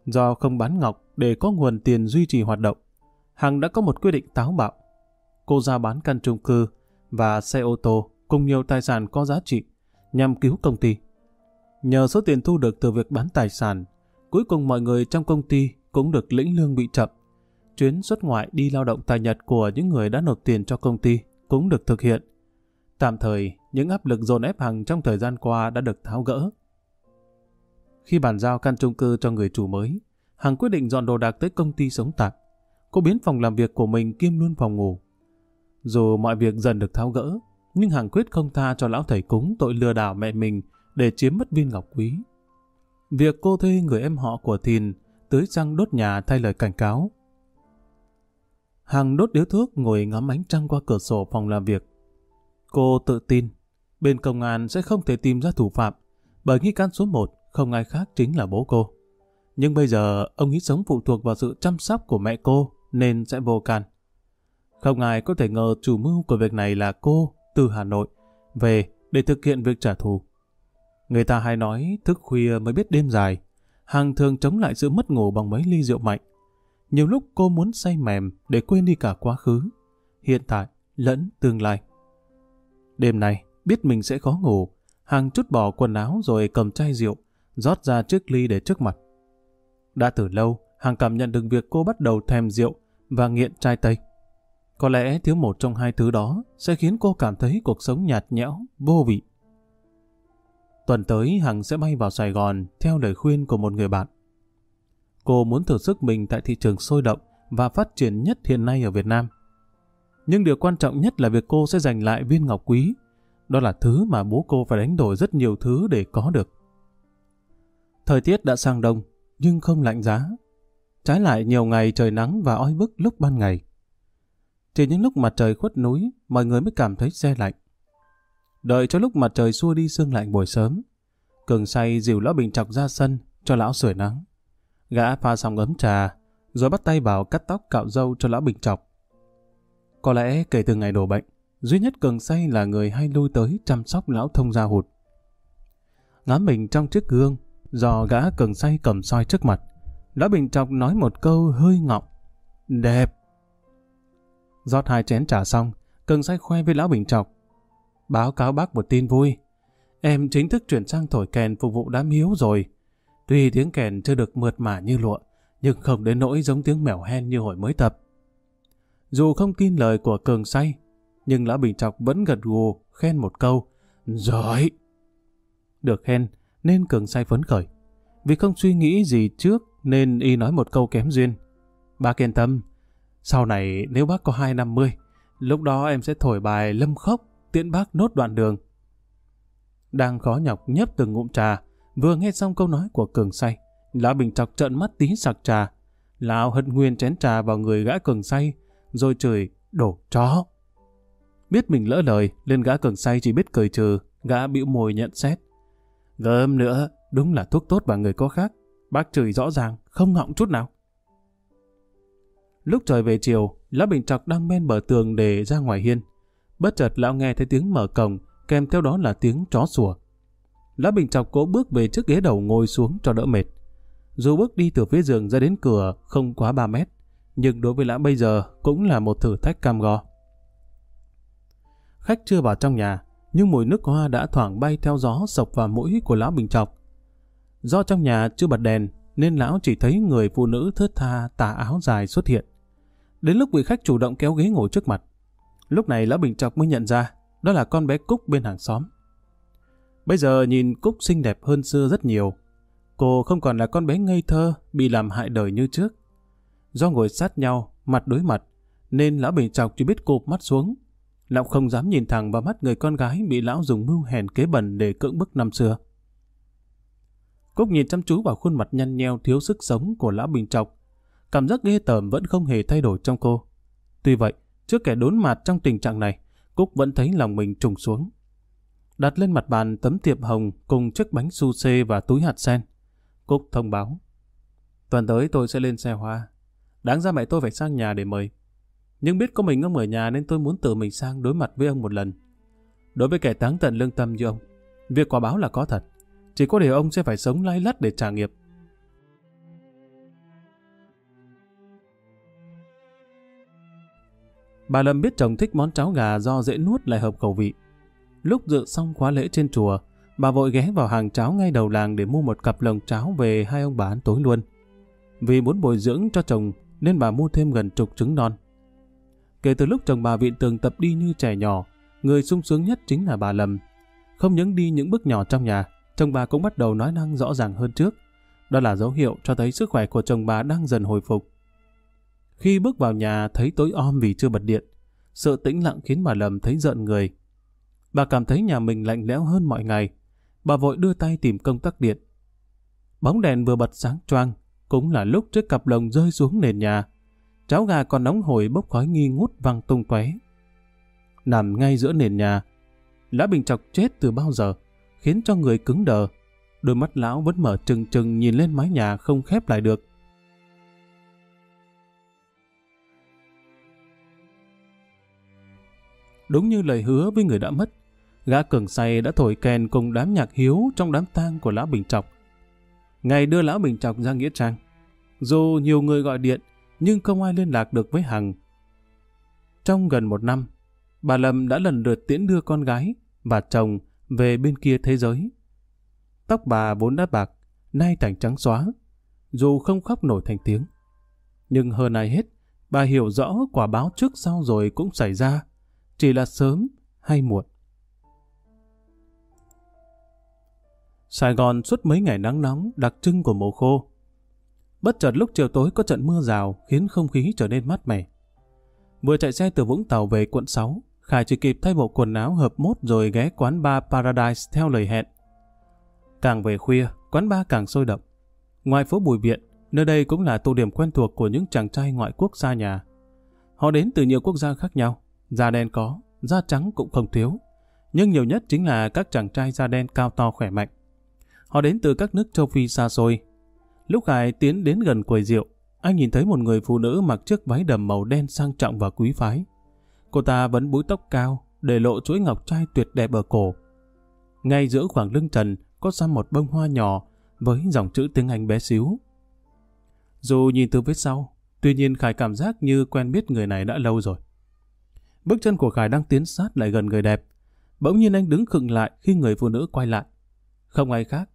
Do không bán ngọc để có nguồn tiền duy trì hoạt động, Hằng đã có một quyết định táo bạo. Cô ra bán căn chung cư và xe ô tô cùng nhiều tài sản có giá trị nhằm cứu công ty. Nhờ số tiền thu được từ việc bán tài sản, cuối cùng mọi người trong công ty cũng được lĩnh lương bị chậm. Chuyến xuất ngoại đi lao động tại Nhật của những người đã nộp tiền cho công ty cũng được thực hiện. Tạm thời, những áp lực dồn ép hàng trong thời gian qua đã được tháo gỡ. Khi bàn giao căn chung cư cho người chủ mới, Hằng quyết định dọn đồ đạc tới công ty sống tạm. Cô biến phòng làm việc của mình kiêm luôn phòng ngủ. Dù mọi việc dần được tháo gỡ, nhưng Hằng quyết không tha cho lão thầy cúng tội lừa đảo mẹ mình để chiếm mất viên ngọc quý. Việc cô thuê người em họ của Thìn tưới xăng đốt nhà thay lời cảnh cáo. Hằng đốt điếu thuốc ngồi ngắm ánh trăng qua cửa sổ phòng làm việc. Cô tự tin, bên công an sẽ không thể tìm ra thủ phạm, bởi nghi can số 1 không ai khác chính là bố cô. Nhưng bây giờ ông ấy sống phụ thuộc vào sự chăm sóc của mẹ cô nên sẽ vô can. Không ai có thể ngờ chủ mưu của việc này là cô từ Hà Nội về để thực hiện việc trả thù. Người ta hay nói thức khuya mới biết đêm dài. Hằng thường chống lại sự mất ngủ bằng mấy ly rượu mạnh. Nhiều lúc cô muốn say mềm để quên đi cả quá khứ, hiện tại lẫn tương lai. Đêm nay, biết mình sẽ khó ngủ, Hằng chút bỏ quần áo rồi cầm chai rượu, rót ra chiếc ly để trước mặt. Đã từ lâu, Hằng cảm nhận được việc cô bắt đầu thèm rượu và nghiện chai tây. Có lẽ thiếu một trong hai thứ đó sẽ khiến cô cảm thấy cuộc sống nhạt nhẽo, vô vị. Tuần tới Hằng sẽ bay vào Sài Gòn theo lời khuyên của một người bạn. Cô muốn thử sức mình tại thị trường sôi động và phát triển nhất hiện nay ở Việt Nam. Nhưng điều quan trọng nhất là việc cô sẽ giành lại viên ngọc quý. Đó là thứ mà bố cô phải đánh đổi rất nhiều thứ để có được. Thời tiết đã sang đông, nhưng không lạnh giá. Trái lại nhiều ngày trời nắng và oi bức lúc ban ngày. Chỉ những lúc mặt trời khuất núi, mọi người mới cảm thấy xe lạnh. Đợi cho lúc mặt trời xua đi sương lạnh buổi sớm, Cường say dìu lão bình chọc ra sân cho lão sưởi nắng. Gã pha xong ấm trà, rồi bắt tay vào cắt tóc cạo râu cho lão bình chọc. Có lẽ kể từ ngày đổ bệnh, duy nhất Cường say là người hay lui tới chăm sóc lão thông gia hụt. Ngắm mình trong chiếc gương, do gã Cường say cầm soi trước mặt, lão bình chọc nói một câu hơi ngọng. Đẹp! Rót hai chén trà xong, Cường say khoe với lão bình Trọc. Báo cáo bác một tin vui. Em chính thức chuyển sang thổi kèn phục vụ đám hiếu rồi. Tuy tiếng kèn chưa được mượt mà như lụa, nhưng không đến nỗi giống tiếng mèo hen như hồi mới tập. Dù không tin lời của Cường say, nhưng Lão Bình Trọc vẫn gật gù khen một câu. Giỏi! Được khen, nên Cường say phấn khởi. Vì không suy nghĩ gì trước, nên y nói một câu kém duyên. Bác yên tâm, sau này nếu bác có hai năm mươi, lúc đó em sẽ thổi bài lâm khốc, tiễn bác nốt đoạn đường. Đang khó nhọc nhấp từng ngụm trà, vừa nghe xong câu nói của Cường say, Lão Bình Chọc trợn mắt tí sặc trà. Lão hất nguyên chén trà vào người gã Cường say, rồi chửi đổ chó. Biết mình lỡ lời, lên gã Cường say chỉ biết cười trừ, gã bĩu môi nhận xét. Gớm nữa, đúng là thuốc tốt và người có khác. Bác chửi rõ ràng, không ngọng chút nào. Lúc trời về chiều, Lão Bình trọc đang men bờ tường để ra ngoài hiên. Bất chợt lão nghe thấy tiếng mở cổng, kèm theo đó là tiếng chó sủa. Lão Bình trọc cố bước về trước ghế đầu ngồi xuống cho đỡ mệt. Dù bước đi từ phía giường ra đến cửa không quá 3 mét, nhưng đối với lão bây giờ cũng là một thử thách cam go. Khách chưa vào trong nhà, nhưng mùi nước hoa đã thoảng bay theo gió sộc vào mũi của lão Bình trọc. Do trong nhà chưa bật đèn, nên lão chỉ thấy người phụ nữ thướt tha tà áo dài xuất hiện. Đến lúc vị khách chủ động kéo ghế ngồi trước mặt, lúc này lão Bình Chọc mới nhận ra đó là con bé Cúc bên hàng xóm. Bây giờ nhìn Cúc xinh đẹp hơn xưa rất nhiều. Cô không còn là con bé ngây thơ bị làm hại đời như trước. Do ngồi sát nhau, mặt đối mặt, nên lão Bình Chọc chỉ biết cụp mắt xuống. Lão không dám nhìn thẳng vào mắt người con gái bị lão dùng mưu hèn kế bẩn để cưỡng bức năm xưa. Cúc nhìn chăm chú vào khuôn mặt nhăn nheo thiếu sức sống của lão Bình Trọc. Cảm giác ghê tởm vẫn không hề thay đổi trong cô. Tuy vậy, trước kẻ đốn mặt trong tình trạng này, Cúc vẫn thấy lòng mình trùng xuống. Đặt lên mặt bàn tấm tiệp hồng cùng chiếc bánh su xê và túi hạt sen. Cúc thông báo. Tuần tới tôi sẽ lên xe hoa. Đáng ra mẹ tôi phải sang nhà để mời. Nhưng biết có mình ông ở nhà nên tôi muốn tự mình sang đối mặt với ông một lần. Đối với kẻ táng tận lương tâm như ông, việc quả báo là có thật. Chỉ có điều ông sẽ phải sống lay lắt để trả nghiệp. Bà Lâm biết chồng thích món cháo gà do dễ nuốt lại hợp khẩu vị. Lúc dự xong khóa lễ trên chùa, bà vội ghé vào hàng cháo ngay đầu làng để mua một cặp lồng cháo về hai ông bà ăn tối luôn. Vì muốn bồi dưỡng cho chồng nên bà mua thêm gần chục trứng non. Kể từ lúc chồng bà viện tường tập đi như trẻ nhỏ, người sung sướng nhất chính là bà Lâm. Không những đi những bước nhỏ trong nhà, chồng bà cũng bắt đầu nói năng rõ ràng hơn trước. Đó là dấu hiệu cho thấy sức khỏe của chồng bà đang dần hồi phục. Khi bước vào nhà thấy tối om vì chưa bật điện, sự tĩnh lặng khiến bà Lâm thấy giận người. Bà cảm thấy nhà mình lạnh lẽo hơn mọi ngày. Bà vội đưa tay tìm công tắc điện. Bóng đèn vừa bật sáng choang, cũng là lúc chiếc cặp lồng rơi xuống nền nhà. Cháo gà còn nóng hổi bốc khói nghi ngút văng tung tóe. Nằm ngay giữa nền nhà, lá Bình Chọc chết từ bao giờ, khiến cho người cứng đờ. Đôi mắt lão vẫn mở trừng trừng nhìn lên mái nhà không khép lại được. Đúng như lời hứa với người đã mất, gã cường say đã thổi kèn cùng đám nhạc hiếu trong đám tang của Lão Bình Trọc. Ngày đưa Lão Bình Trọc ra Nghĩa Trang. Dù nhiều người gọi điện, nhưng không ai liên lạc được với Hằng. Trong gần một năm, bà Lâm đã lần lượt tiễn đưa con gái và chồng về bên kia thế giới. Tóc bà vốn đã bạc, nay thành trắng xóa, dù không khóc nổi thành tiếng. Nhưng hơn ai hết, bà hiểu rõ quả báo trước sau rồi cũng xảy ra, chỉ là sớm hay muộn. Sài Gòn suốt mấy ngày nắng nóng đặc trưng của mùa khô. Bất chợt lúc chiều tối có trận mưa rào khiến không khí trở nên mát mẻ. Vừa chạy xe từ Vũng Tàu về quận 6, Khải chỉ kịp thay bộ quần áo hợp mốt rồi ghé quán bar Paradise theo lời hẹn. Càng về khuya, quán bar càng sôi động. Ngoài phố Bùi Viện, nơi đây cũng là tụ điểm quen thuộc của những chàng trai ngoại quốc xa nhà. Họ đến từ nhiều quốc gia khác nhau, da đen có, da trắng cũng không thiếu. Nhưng nhiều nhất chính là các chàng trai da đen cao to khỏe mạnh. Họ đến từ các nước châu Phi xa xôi. Lúc khải tiến đến gần quầy rượu, anh nhìn thấy một người phụ nữ mặc chiếc váy đầm màu đen sang trọng và quý phái. Cô ta vẫn búi tóc cao, để lộ chuỗi ngọc trai tuyệt đẹp ở cổ. Ngay giữa khoảng lưng trần có xăm một bông hoa nhỏ với dòng chữ tiếng Anh bé xíu. Dù nhìn từ phía sau, tuy nhiên Khải cảm giác như quen biết người này đã lâu rồi. Bước chân của Khải đang tiến sát lại gần người đẹp. Bỗng nhiên anh đứng khựng lại khi người phụ nữ quay lại. Không ai khác,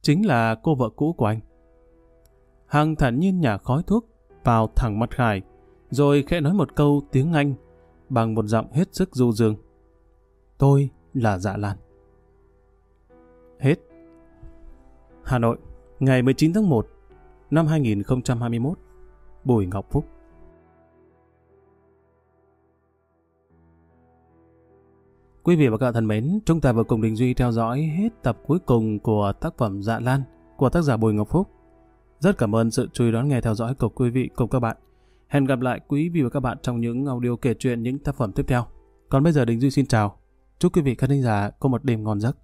chính là cô vợ cũ của anh. Hằng thản nhiên nhả khói thuốc vào thẳng mặt Khải, rồi khẽ nói một câu tiếng Anh bằng một giọng hết sức du dương. Tôi là Dạ Lan. Hết. Hà Nội, ngày 19 tháng 1 năm 2021. Bùi Ngọc Phúc. Quý vị và các bạn thân mến, chúng ta vừa cùng Đình Duy theo dõi hết tập cuối cùng của tác phẩm Dạ Lan của tác giả Bùi Ngọc Phúc. Rất cảm ơn sự chú ý đón nghe theo dõi của quý vị cùng các bạn. Hẹn gặp lại quý vị và các bạn trong những audio kể chuyện những tác phẩm tiếp theo. Còn bây giờ Đình Duy xin chào. Chúc quý vị khán giả có một đêm ngon giấc.